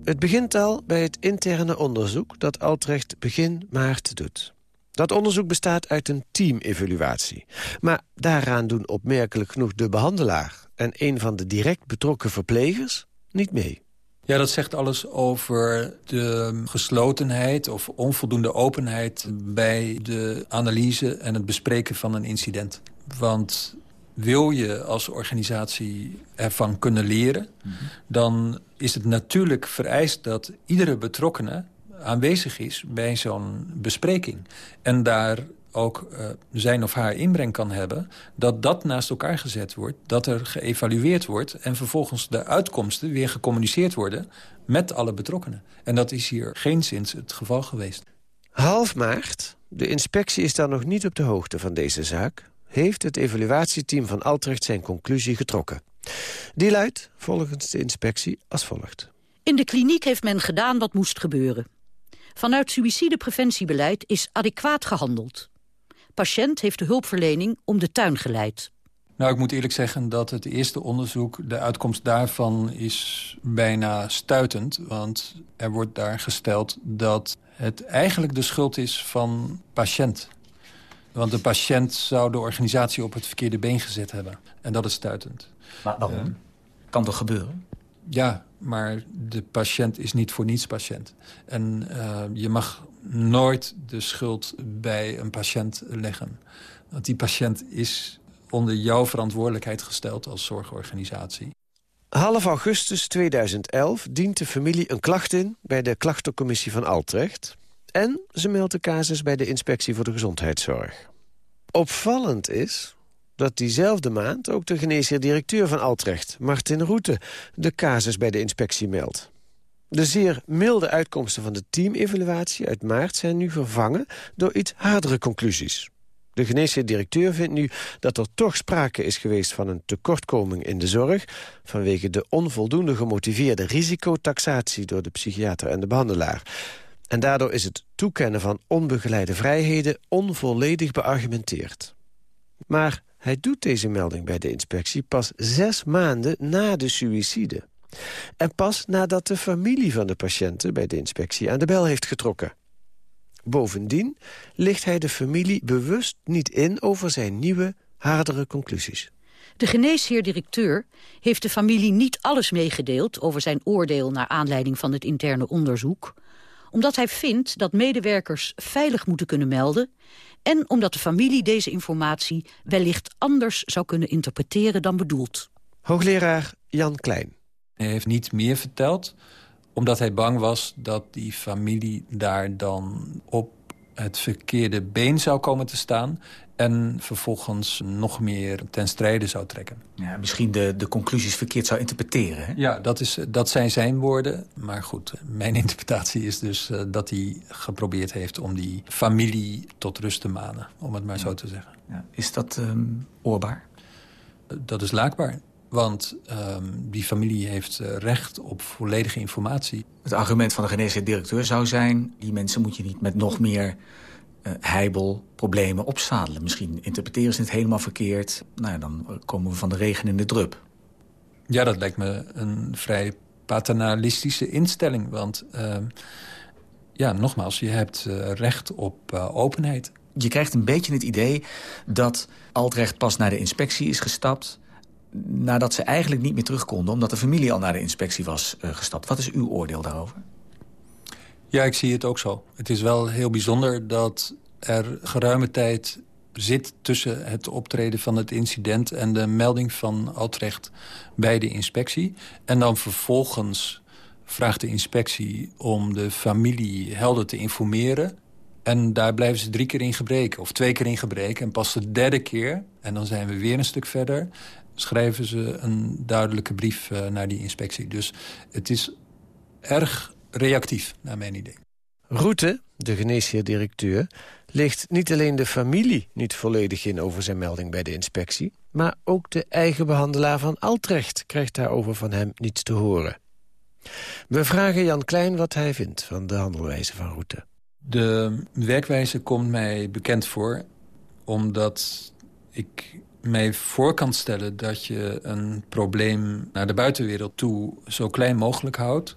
Het begint al bij het interne onderzoek dat Altrecht begin maart doet. Dat onderzoek bestaat uit een teamevaluatie. Maar daaraan doen opmerkelijk genoeg de behandelaar... en een van de direct betrokken verplegers niet mee. Ja, dat zegt alles over de geslotenheid of onvoldoende openheid... bij de analyse en het bespreken van een incident. Want wil je als organisatie ervan kunnen leren... dan is het natuurlijk vereist dat iedere betrokkenen aanwezig is bij zo'n bespreking. En daar ook uh, zijn of haar inbreng kan hebben... dat dat naast elkaar gezet wordt, dat er geëvalueerd wordt... en vervolgens de uitkomsten weer gecommuniceerd worden met alle betrokkenen. En dat is hier geen sinds het geval geweest. Half maart, de inspectie is dan nog niet op de hoogte van deze zaak... heeft het evaluatieteam van Altrecht zijn conclusie getrokken. Die luidt, volgens de inspectie, als volgt. In de kliniek heeft men gedaan wat moest gebeuren. Vanuit suïcidepreventiebeleid is adequaat gehandeld. Patiënt heeft de hulpverlening om de tuin geleid. Nou, ik moet eerlijk zeggen dat het eerste onderzoek... de uitkomst daarvan is bijna stuitend. Want er wordt daar gesteld dat het eigenlijk de schuld is van patiënt. Want de patiënt zou de organisatie op het verkeerde been gezet hebben. En dat is stuitend. Maar waarom? kan toch gebeuren? Ja, maar de patiënt is niet voor niets patiënt. En uh, je mag nooit de schuld bij een patiënt leggen. Want die patiënt is onder jouw verantwoordelijkheid gesteld als zorgorganisatie. Half augustus 2011 dient de familie een klacht in... bij de klachtencommissie van Altrecht... en ze meldt de casus bij de Inspectie voor de Gezondheidszorg. Opvallend is dat diezelfde maand ook de geneesheer-directeur van Altrecht... Martin Roete de casus bij de inspectie meldt. De zeer milde uitkomsten van de teamevaluatie uit maart... zijn nu vervangen door iets hardere conclusies. De geneesheer-directeur vindt nu dat er toch sprake is geweest van een tekortkoming in de zorg... vanwege de onvoldoende gemotiveerde risicotaxatie door de psychiater en de behandelaar. En daardoor is het toekennen van onbegeleide vrijheden onvolledig beargumenteerd. Maar hij doet deze melding bij de inspectie pas zes maanden na de suïcide. En pas nadat de familie van de patiënten bij de inspectie aan de bel heeft getrokken. Bovendien ligt hij de familie bewust niet in over zijn nieuwe, hardere conclusies. De geneesheer-directeur heeft de familie niet alles meegedeeld... over zijn oordeel naar aanleiding van het interne onderzoek... omdat hij vindt dat medewerkers veilig moeten kunnen melden... en omdat de familie deze informatie wellicht anders zou kunnen interpreteren dan bedoeld. Hoogleraar Jan Klein. Hij heeft niet meer verteld omdat hij bang was dat die familie daar dan op het verkeerde been zou komen te staan... en vervolgens nog meer ten strijde zou trekken. Ja, misschien de, de conclusies verkeerd zou interpreteren. Hè? Ja, dat, is, dat zijn zijn woorden. Maar goed, mijn interpretatie is dus uh, dat hij geprobeerd heeft... om die familie tot rust te manen, om het maar zo te zeggen. Ja. Is dat um, oorbaar? Dat is laakbaar. Want um, die familie heeft uh, recht op volledige informatie. Het argument van de geneesheer-directeur zou zijn... die mensen moet je niet met nog meer uh, heibel problemen opzadelen. Misschien interpreteren ze het helemaal verkeerd. Nou ja, dan komen we van de regen in de drup. Ja, dat lijkt me een vrij paternalistische instelling. Want uh, ja, nogmaals, je hebt uh, recht op uh, openheid. Je krijgt een beetje het idee dat Altrecht pas naar de inspectie is gestapt nadat ze eigenlijk niet meer terug konden... omdat de familie al naar de inspectie was uh, gestapt. Wat is uw oordeel daarover? Ja, ik zie het ook zo. Het is wel heel bijzonder dat er geruime tijd zit... tussen het optreden van het incident en de melding van Altrecht bij de inspectie. En dan vervolgens vraagt de inspectie om de familie helder te informeren. En daar blijven ze drie keer in gebreken, of twee keer in gebreken. En pas de derde keer, en dan zijn we weer een stuk verder... schrijven ze een duidelijke brief uh, naar die inspectie. Dus het is erg reactief, naar mijn idee. Route, de geneesheer-directeur, ligt niet alleen de familie niet volledig in over zijn melding bij de inspectie, maar ook de eigen behandelaar van Altrecht krijgt daarover van hem niets te horen. We vragen Jan Klein wat hij vindt van de handelwijze van Route. De werkwijze komt mij bekend voor, omdat ik mij voor kan stellen dat je een probleem naar de buitenwereld toe zo klein mogelijk houdt.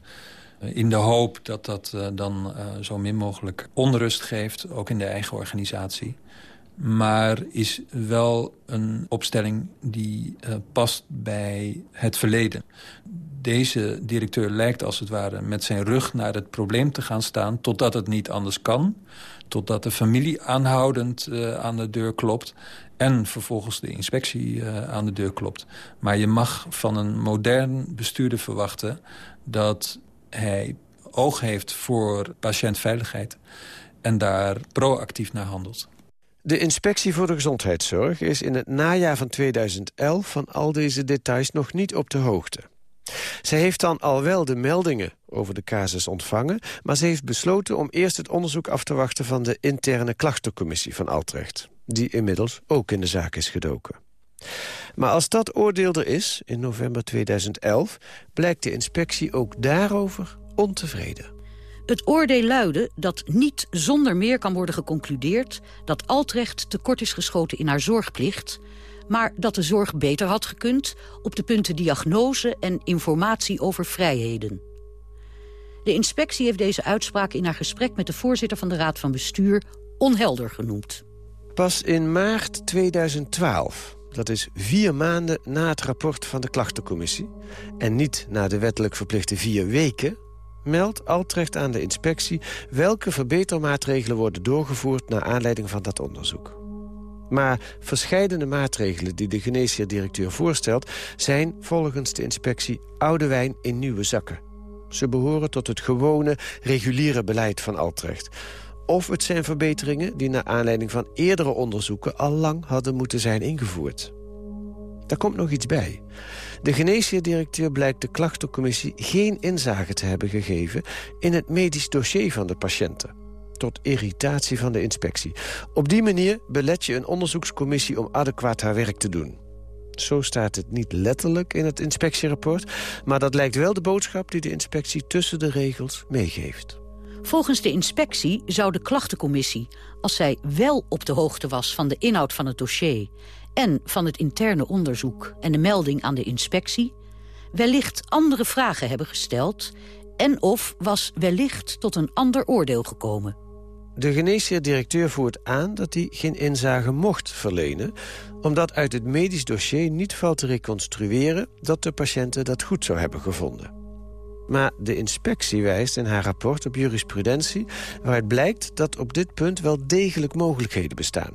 Eh, in de hoop dat dat uh, dan uh, zo min mogelijk onrust geeft, ook in de eigen organisatie. Maar is wel een opstelling die past bij het verleden. Deze directeur lijkt als het ware met zijn rug naar het probleem te gaan staan... totdat het niet anders kan. Totdat de familie aanhoudend aan de deur klopt en vervolgens de inspectie uh, aan de deur klopt. Maar je mag van een modern bestuurder verwachten... dat hij oog heeft voor patiëntveiligheid en daar proactief naar handelt. De inspectie voor de gezondheidszorg is in het najaar van 2011 van al deze details nog niet op de hoogte. Zij heeft dan al wel de meldingen over de casus ontvangen... maar ze heeft besloten om eerst het onderzoek af te wachten... van de interne klachtencommissie van Altrecht... die inmiddels ook in de zaak is gedoken. Maar als dat oordeel er is, in november 2011... blijkt de inspectie ook daarover ontevreden. Het oordeel luidde dat niet zonder meer kan worden geconcludeerd... dat Altrecht tekort is geschoten in haar zorgplicht... maar dat de zorg beter had gekund op de punten diagnose... en informatie over vrijheden. De inspectie heeft deze uitspraak in haar gesprek met de voorzitter van de Raad van Bestuur onhelder genoemd. Pas in maart 2012 dat is vier maanden na het rapport van de klachtencommissie... en niet na de wettelijk verplichte vier weken... meldt Altrecht aan de inspectie welke verbetermaatregelen worden doorgevoerd... naar aanleiding van dat onderzoek. Maar verscheidene maatregelen die de geneesheer-directeur voorstelt... zijn volgens de inspectie oude wijn in nieuwe zakken. Ze behoren tot het gewone, reguliere beleid van Altrecht of het zijn verbeteringen die naar aanleiding van eerdere onderzoeken... al lang hadden moeten zijn ingevoerd. Daar komt nog iets bij. De geneesheer-directeur blijkt de klachtencommissie geen inzage te hebben gegeven... in het medisch dossier van de patiënten. Tot irritatie van de inspectie. Op die manier belet je een onderzoekscommissie om adequaat haar werk te doen. Zo staat het niet letterlijk in het inspectierapport... maar dat lijkt wel de boodschap die de inspectie tussen de regels meegeeft. Volgens de inspectie zou de klachtencommissie, als zij wel op de hoogte was van de inhoud van het dossier en van het interne onderzoek en de melding aan de inspectie, wellicht andere vragen hebben gesteld en of was wellicht tot een ander oordeel gekomen. De geneesheer-directeur voert aan dat hij geen inzage mocht verlenen... omdat uit het medisch dossier niet valt te reconstrueren... dat de patiënten dat goed zou hebben gevonden. Maar de inspectie wijst in haar rapport op jurisprudentie... waaruit blijkt dat op dit punt wel degelijk mogelijkheden bestaan.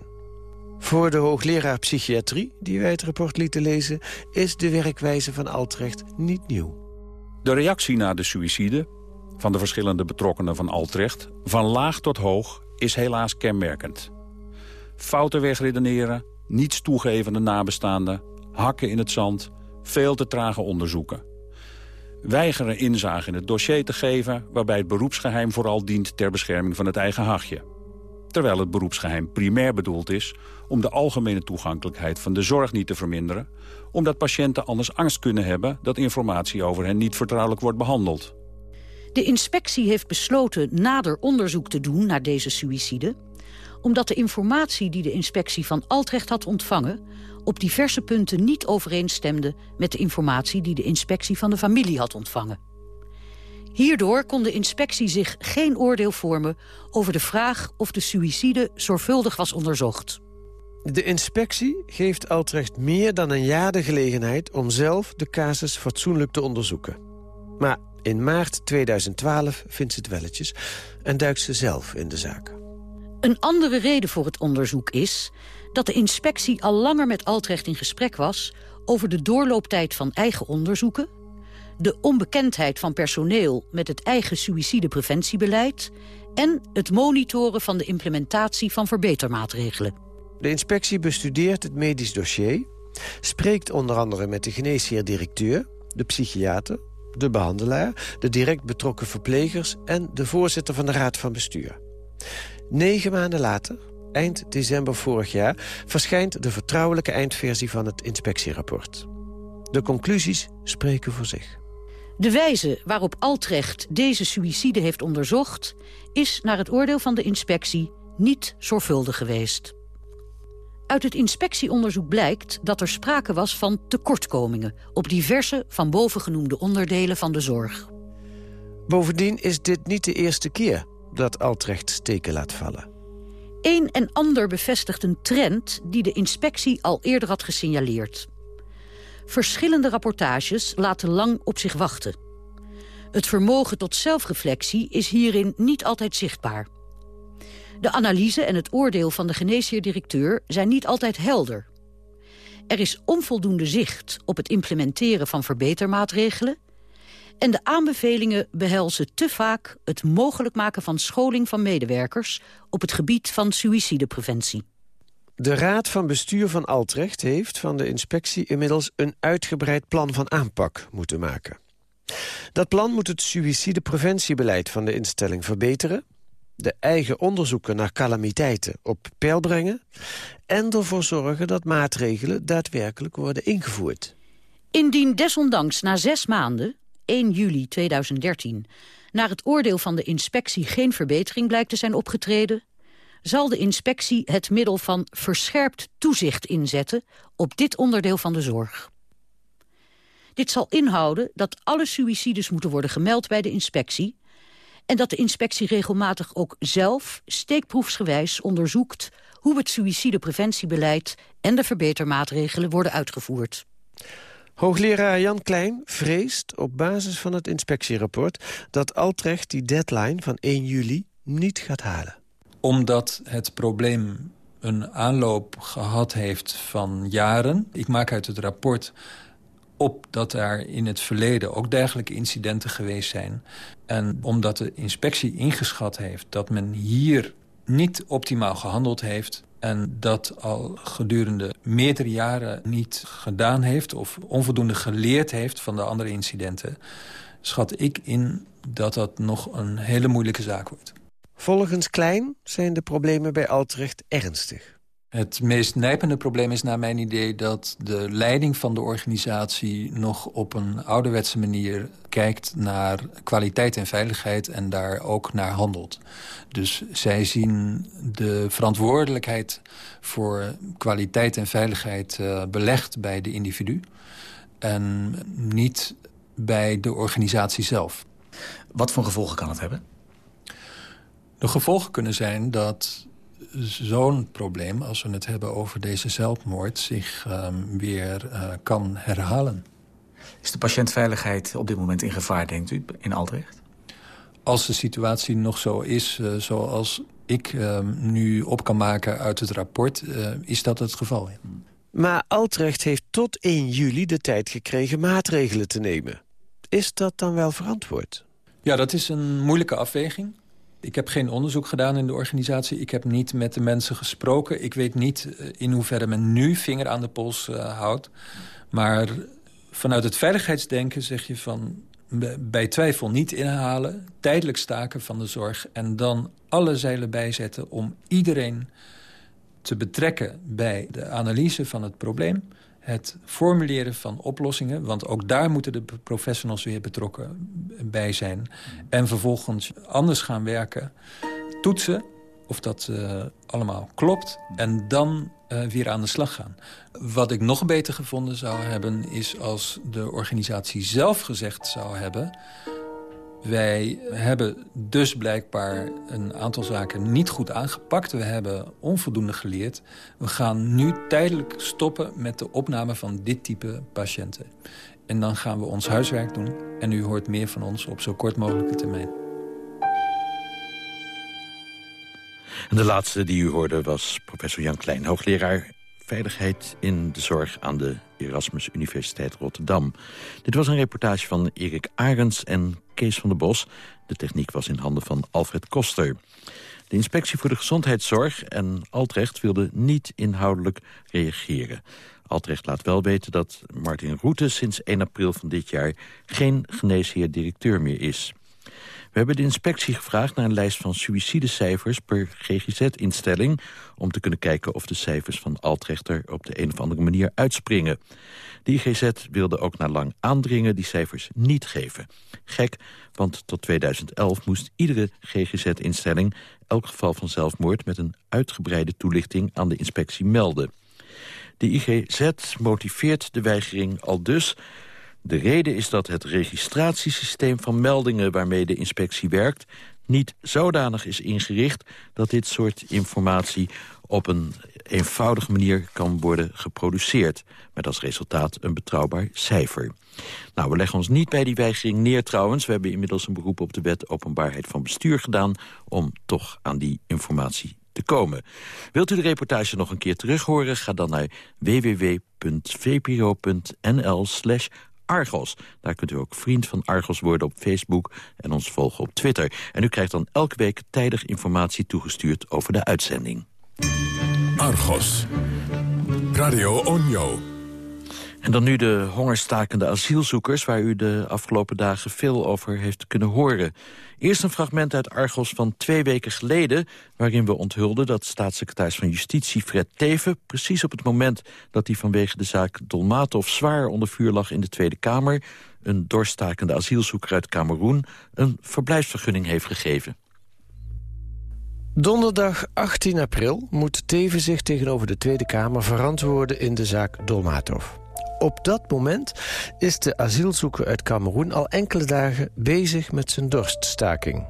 Voor de hoogleraar psychiatrie, die wij het rapport lieten lezen... is de werkwijze van Altrecht niet nieuw. De reactie na de suïcide van de verschillende betrokkenen van Altrecht... van laag tot hoog, is helaas kenmerkend. Fouten wegredeneren, niets toegevende nabestaanden... hakken in het zand, veel te trage onderzoeken weigeren inzage in het dossier te geven... waarbij het beroepsgeheim vooral dient ter bescherming van het eigen hachje. Terwijl het beroepsgeheim primair bedoeld is om de algemene toegankelijkheid van de zorg niet te verminderen... omdat patiënten anders angst kunnen hebben dat informatie over hen niet vertrouwelijk wordt behandeld. De inspectie heeft besloten nader onderzoek te doen naar deze suïcide... omdat de informatie die de inspectie van Altrecht had ontvangen op diverse punten niet overeenstemde met de informatie die de inspectie van de familie had ontvangen. Hierdoor kon de inspectie zich geen oordeel vormen over de vraag of de suïcide zorgvuldig was onderzocht. De inspectie geeft Altrecht meer dan een jaar de gelegenheid om zelf de casus fatsoenlijk te onderzoeken. Maar in maart 2012 vindt ze het welletjes en duikt ze zelf in de zaak. Een andere reden voor het onderzoek is dat de inspectie al langer met Altrecht in gesprek was... over de doorlooptijd van eigen onderzoeken... de onbekendheid van personeel met het eigen suïcidepreventiebeleid... en het monitoren van de implementatie van verbetermaatregelen. De inspectie bestudeert het medisch dossier... spreekt onder andere met de geneesheer-directeur, de psychiater... de behandelaar, de direct betrokken verplegers... en de voorzitter van de raad van bestuur. Negen maanden later, eind december vorig jaar... verschijnt de vertrouwelijke eindversie van het inspectierapport. De conclusies spreken voor zich. De wijze waarop Altrecht deze suïcide heeft onderzocht... is naar het oordeel van de inspectie niet zorgvuldig geweest. Uit het inspectieonderzoek blijkt dat er sprake was van tekortkomingen... op diverse van bovengenoemde onderdelen van de zorg. Bovendien is dit niet de eerste keer dat Altrecht steken laat vallen. Een en ander bevestigt een trend die de inspectie al eerder had gesignaleerd. Verschillende rapportages laten lang op zich wachten. Het vermogen tot zelfreflectie is hierin niet altijd zichtbaar. De analyse en het oordeel van de geneesheer-directeur zijn niet altijd helder. Er is onvoldoende zicht op het implementeren van verbetermaatregelen... en de aanbevelingen behelzen te vaak het mogelijk maken van scholing van medewerkers... op het gebied van suïcidepreventie. De Raad van Bestuur van Altrecht heeft van de inspectie inmiddels een uitgebreid plan van aanpak moeten maken. Dat plan moet het suïcidepreventiebeleid van de instelling verbeteren, de eigen onderzoeken naar calamiteiten op peil brengen en ervoor zorgen dat maatregelen daadwerkelijk worden ingevoerd. Indien desondanks na zes maanden, 1 juli 2013, naar het oordeel van de inspectie geen verbetering blijkt te zijn opgetreden, zal de inspectie het middel van verscherpt toezicht inzetten op dit onderdeel van de zorg. Dit zal inhouden dat alle suïcides moeten worden gemeld bij de inspectie en dat de inspectie regelmatig ook zelf steekproefsgewijs onderzoekt hoe het suïcidepreventiebeleid en de verbetermaatregelen worden uitgevoerd. Hoogleraar Jan Klein vreest op basis van het inspectierapport dat Altrecht die deadline van 1 juli niet gaat halen omdat het probleem een aanloop gehad heeft van jaren. Ik maak uit het rapport op dat er in het verleden ook dergelijke incidenten geweest zijn. En omdat de inspectie ingeschat heeft dat men hier niet optimaal gehandeld heeft... en dat al gedurende meerdere jaren niet gedaan heeft... of onvoldoende geleerd heeft van de andere incidenten... schat ik in dat dat nog een hele moeilijke zaak wordt. Volgens Klein zijn de problemen bij Altrecht ernstig. Het meest nijpende probleem is naar mijn idee dat de leiding van de organisatie nog op een ouderwetse manier kijkt naar kwaliteit en veiligheid en daar ook naar handelt. Dus zij zien de verantwoordelijkheid voor kwaliteit en veiligheid uh, belegd bij de individu en niet bij de organisatie zelf. Wat voor gevolgen kan het hebben? De gevolgen kunnen zijn dat zo'n probleem, als we het hebben over deze zelfmoord... zich um, weer uh, kan herhalen. Is de patiëntveiligheid op dit moment in gevaar, denkt u, in Altrecht? Als de situatie nog zo is uh, zoals ik uh, nu op kan maken uit het rapport... Uh, is dat het geval. Ja. Maar Altrecht heeft tot 1 juli de tijd gekregen maatregelen te nemen. Is dat dan wel verantwoord? Ja, dat is een moeilijke afweging. Ik heb geen onderzoek gedaan in de organisatie. Ik heb niet met de mensen gesproken. Ik weet niet eh, in hoeverre men nu vinger aan de pols uh, houdt. Maar vanuit het veiligheidsdenken zeg je van... bij twijfel niet inhalen, tijdelijk staken van de zorg... en dan alle zeilen bijzetten om iedereen te betrekken... bij de analyse van het probleem het formuleren van oplossingen... want ook daar moeten de professionals weer betrokken bij zijn... en vervolgens anders gaan werken, toetsen of dat uh, allemaal klopt... en dan uh, weer aan de slag gaan. Wat ik nog beter gevonden zou hebben... is als de organisatie zelf gezegd zou hebben... Wij hebben dus blijkbaar een aantal zaken niet goed aangepakt. We hebben onvoldoende geleerd. We gaan nu tijdelijk stoppen met de opname van dit type patiënten. En dan gaan we ons huiswerk doen. En u hoort meer van ons op zo kort mogelijke termijn. En de laatste die u hoorde was professor Jan Klein, hoogleraar veiligheid in de zorg aan de Erasmus Universiteit Rotterdam. Dit was een reportage van Erik Arends en Kees van der Bos. De techniek was in handen van Alfred Koster. De inspectie voor de gezondheidszorg en Altrecht wilde niet inhoudelijk reageren. Altrecht laat wel weten dat Martin Roete sinds 1 april van dit jaar... geen geneesheer-directeur meer is. We hebben de inspectie gevraagd naar een lijst van suïcidecijfers per GGZ-instelling... om te kunnen kijken of de cijfers van Altrecht er op de een of andere manier uitspringen. De IGZ wilde ook na lang aandringen die cijfers niet geven. Gek, want tot 2011 moest iedere GGZ-instelling... elk geval van zelfmoord met een uitgebreide toelichting aan de inspectie melden. De IGZ motiveert de weigering al dus... De reden is dat het registratiesysteem van meldingen waarmee de inspectie werkt niet zodanig is ingericht dat dit soort informatie op een eenvoudige manier kan worden geproduceerd. Met als resultaat een betrouwbaar cijfer. Nou, we leggen ons niet bij die weigering neer trouwens. We hebben inmiddels een beroep op de wet openbaarheid van bestuur gedaan... om toch aan die informatie te komen. Wilt u de reportage nog een keer terug horen? Ga dan naar www.vpro.nl slash Argos. Daar kunt u ook vriend van Argos worden op Facebook en ons volgen op Twitter. En u krijgt dan elke week tijdig informatie toegestuurd over de uitzending. Argos. Radio Onjo. En dan nu de hongerstakende asielzoekers... waar u de afgelopen dagen veel over heeft kunnen horen. Eerst een fragment uit Argos van twee weken geleden... waarin we onthulden dat staatssecretaris van Justitie Fred Teven... precies op het moment dat hij vanwege de zaak Dolmatov zwaar onder vuur lag in de Tweede Kamer... een doorstakende asielzoeker uit Cameroen een verblijfsvergunning heeft gegeven. Donderdag 18 april moet Teven zich tegenover de Tweede Kamer verantwoorden in de zaak Dolmatov. Op dat moment is de asielzoeker uit Cameroen al enkele dagen bezig met zijn dorststaking.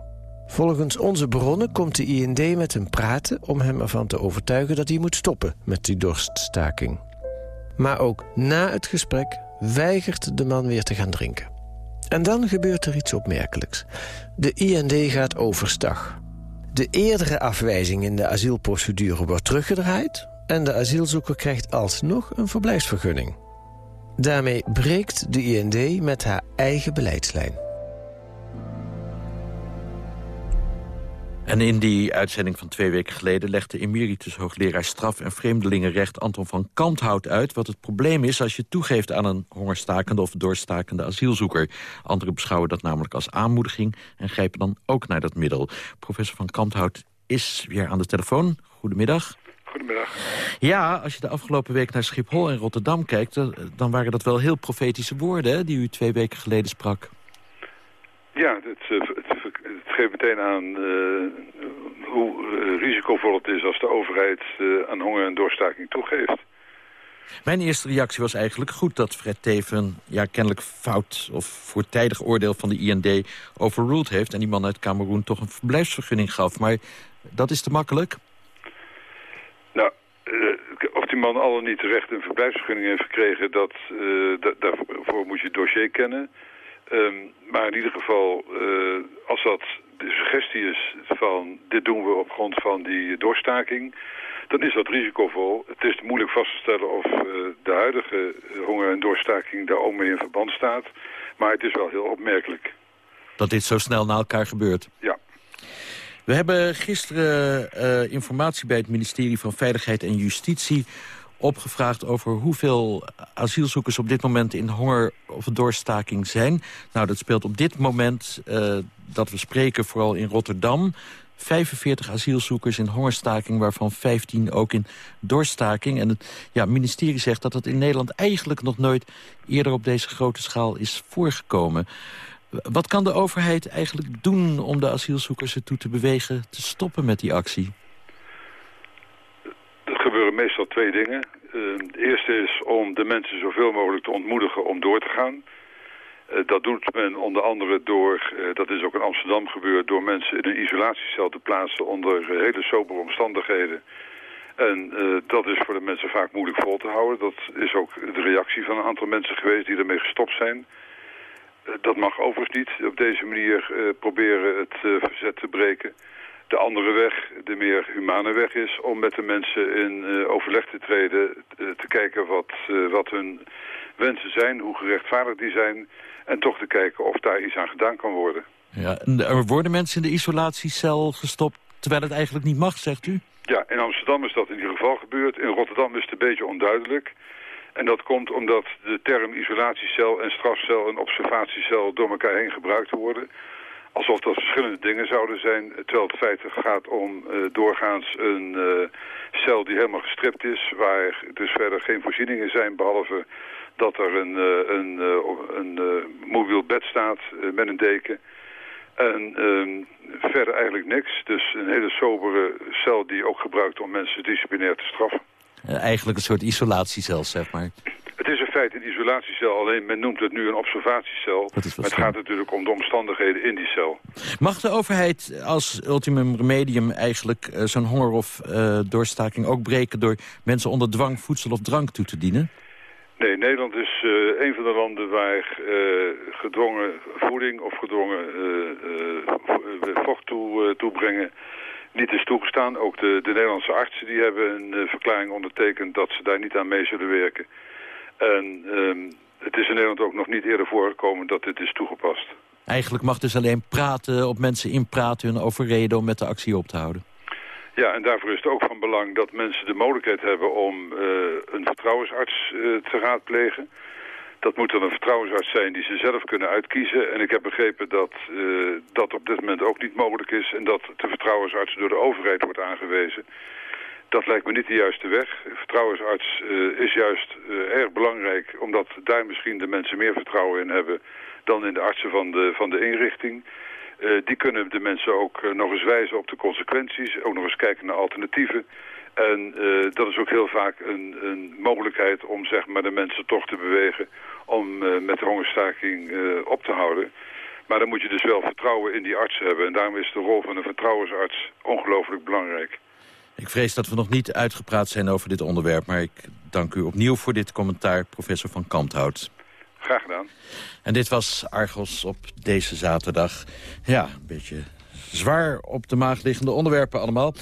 Volgens onze bronnen komt de IND met hem praten om hem ervan te overtuigen dat hij moet stoppen met die dorststaking. Maar ook na het gesprek weigert de man weer te gaan drinken. En dan gebeurt er iets opmerkelijks. De IND gaat overstag. De eerdere afwijzing in de asielprocedure wordt teruggedraaid... en de asielzoeker krijgt alsnog een verblijfsvergunning. Daarmee breekt de IND met haar eigen beleidslijn. En in die uitzending van twee weken geleden... legde emeritus hoogleraar straf- en vreemdelingenrecht Anton van Kanthout uit... wat het probleem is als je toegeeft aan een hongerstakende of doorstakende asielzoeker. Anderen beschouwen dat namelijk als aanmoediging... en grijpen dan ook naar dat middel. Professor van Kanthout is weer aan de telefoon. Goedemiddag. Goedemiddag. Ja, als je de afgelopen week naar Schiphol en Rotterdam kijkt... dan waren dat wel heel profetische woorden hè, die u twee weken geleden sprak. Ja, het, het, het geeft meteen aan uh, hoe risicovol het is als de overheid uh, aan honger en doorstaking toegeeft. Mijn eerste reactie was eigenlijk goed dat Fred Teven... ja, kennelijk fout of voortijdig oordeel van de IND overruled heeft... en die man uit Cameroen toch een verblijfsvergunning gaf. Maar dat is te makkelijk? Uh, of die man al niet terecht een verblijfsvergunning heeft gekregen... Dat, uh, daarvoor moet je het dossier kennen. Um, maar in ieder geval, uh, als dat de suggestie is van... dit doen we op grond van die doorstaking... dan is dat risicovol. Het is moeilijk vast te stellen of de huidige honger- en doorstaking... daar ook mee in verband staat. Maar het is wel heel opmerkelijk. Dat dit zo snel na elkaar gebeurt? Ja. We hebben gisteren uh, informatie bij het ministerie van Veiligheid en Justitie opgevraagd over hoeveel asielzoekers op dit moment in honger- of doorstaking zijn. Nou, dat speelt op dit moment uh, dat we spreken vooral in Rotterdam. 45 asielzoekers in hongerstaking, waarvan 15 ook in doorstaking. En het ja, ministerie zegt dat het in Nederland eigenlijk nog nooit eerder op deze grote schaal is voorgekomen. Wat kan de overheid eigenlijk doen om de asielzoekers ertoe te bewegen te stoppen met die actie? Er gebeuren meestal twee dingen. Het eerste is om de mensen zoveel mogelijk te ontmoedigen om door te gaan. Uh, dat doet men onder andere door, uh, dat is ook in Amsterdam gebeurd, door mensen in een isolatiecel te plaatsen onder hele sobere omstandigheden. En dat is voor de mensen vaak moeilijk vol te houden. Dat is ook de reactie van een aantal mensen geweest die ermee gestopt zijn. Dat mag overigens niet op deze manier uh, proberen het uh, verzet te breken. De andere weg, de meer humane weg is om met de mensen in uh, overleg te treden. Te kijken wat, wat hun wensen zijn, hoe gerechtvaardigd die zijn. En toch te kijken of daar iets aan gedaan kan worden. Ja, er worden mensen in de isolatiecel gestopt terwijl het eigenlijk niet mag, zegt u? Ja, in Amsterdam is dat in ieder geval gebeurd. In Rotterdam is het een beetje onduidelijk. En dat komt omdat de term isolatiecel en strafcel en observatiecel door elkaar heen gebruikt worden. Alsof dat verschillende dingen zouden zijn, terwijl het feitelijk gaat om uh, doorgaans een uh, cel die helemaal gestript is, waar dus verder geen voorzieningen zijn, behalve dat er een, uh, een, een, mobiel bed staat met een deken. En um, verder eigenlijk niks. Dus een hele sobere cel die ook gebruikt om mensen disciplinair te straffen. Eigenlijk een soort isolatiecel, zeg maar. Het is in feite een isolatiecel, alleen men noemt het nu een observatiecel. Maar het gaat natuurlijk om de omstandigheden in die cel. Mag de overheid als ultimum remedium eigenlijk uh, zo'n honger- of uh, doorstaking ook breken... door mensen onder dwang voedsel of drank toe te dienen? Nee, Nederland is uh, een van de landen waar gedwongen voeding of gedwongen vocht toe, toebrengen niet is toegestaan. Ook de, de Nederlandse artsen die hebben een verklaring ondertekend dat ze daar niet aan mee zullen werken. En um, het is in Nederland ook nog niet eerder voorgekomen dat dit is toegepast. Eigenlijk mag dus alleen praten, op mensen inpraten, hun overreden om met de actie op te houden. Ja, en daarvoor is het ook van belang dat mensen de mogelijkheid hebben om uh, een vertrouwensarts uh, te raadplegen. Dat moet dan een vertrouwensarts zijn die ze zelf kunnen uitkiezen. En ik heb begrepen dat uh, dat op dit moment ook niet mogelijk is... en dat de vertrouwensarts door de overheid wordt aangewezen. Dat lijkt me niet de juiste weg. Vertrouwensarts is juist erg belangrijk... omdat daar misschien de mensen meer vertrouwen in hebben... dan in de artsen van de, van de inrichting... Die kunnen de mensen ook nog eens wijzen op de consequenties. Ook nog eens kijken naar alternatieven. En uh, dat is ook heel vaak een, een, mogelijkheid om zeg maar, de mensen toch te bewegen... om met de hongerstaking op te houden. Maar dan moet je dus wel vertrouwen in die artsen hebben. En daarom is de rol van een vertrouwensarts ongelooflijk belangrijk. Ik vrees dat we nog niet uitgepraat zijn over dit onderwerp... maar ik dank u opnieuw voor dit commentaar, professor van Kanthout. Graag gedaan. En dit was Argos op deze zaterdag. Ja, een beetje zwaar op de maag liggende onderwerpen allemaal.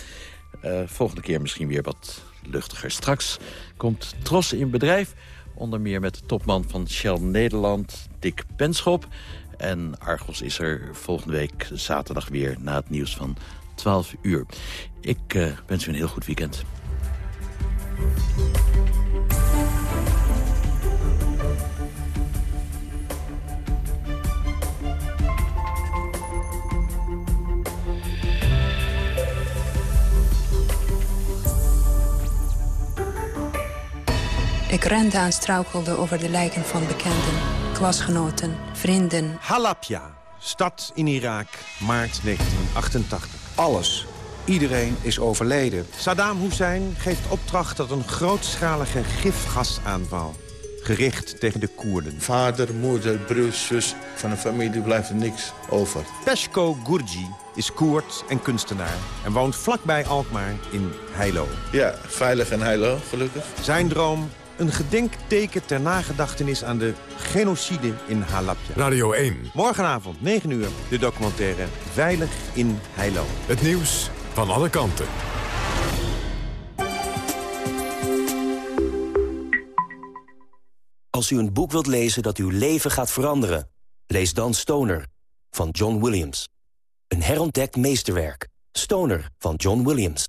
Uh, volgende keer misschien weer wat luchtiger. Straks komt Tros in bedrijf. Onder meer met de topman van Shell Nederland, Dick Penschop. En Argos is er volgende week zaterdag weer na het nieuws van 12 uur. Ik uh, wens u een heel goed weekend. Ik rende en struikelde over de lijken van bekenden, klasgenoten, vrienden. Halabja, stad in Irak, maart 1988. Alles, iedereen is overleden. Saddam Hussein geeft opdracht tot een grootschalige gifgasaanval. Gericht tegen de Koerden. Vader, moeder, broer, zus. Van een familie blijft er niks over. Peshko Gurji is Koerd en kunstenaar. En woont vlakbij Alkmaar in Heilo. Ja, veilig in Heilo, gelukkig. Zijn droom een gedenkteken ter nagedachtenis aan de genocide in Halabja. Radio 1. Morgenavond, 9 uur, de documentaire Veilig in Heilo. Het nieuws van alle kanten. Als u een boek wilt lezen dat uw leven gaat veranderen... lees dan Stoner van John Williams. Een herontdekt meesterwerk. Stoner van John Williams.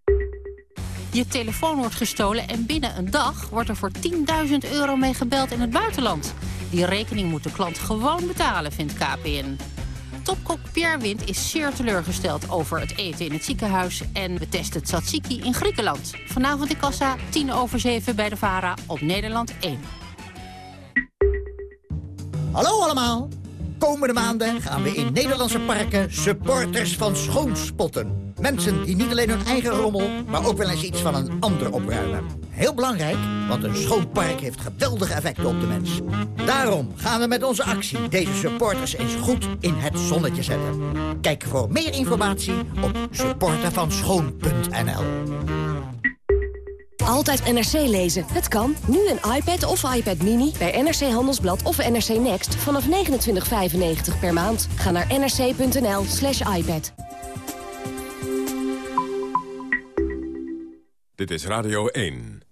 Je telefoon wordt gestolen en binnen een dag wordt er voor 10.000 euro mee gebeld in het buitenland. Die rekening moet de klant gewoon betalen, vindt KPN. Topkok Pierre Wind is zeer teleurgesteld over het eten in het ziekenhuis... en we testen tzatziki in Griekenland. Vanavond in Kassa, 10 over 7 bij de VARA op Nederland 1. Hallo allemaal! Komende maanden gaan we in Nederlandse parken supporters van schoonspotten. Mensen die niet alleen hun eigen rommel, maar ook wel eens iets van een ander opruimen. Heel belangrijk, want een schoon park heeft geweldige effecten op de mens. Daarom gaan we met onze actie deze supporters eens goed in het zonnetje zetten. Kijk voor meer informatie op supportervanschoon.nl Altijd NRC lezen. Het kan. Nu een iPad of iPad Mini bij NRC Handelsblad of NRC Next vanaf 29,95 per maand. Ga naar nrc.nl slash iPad. Dit is Radio 1.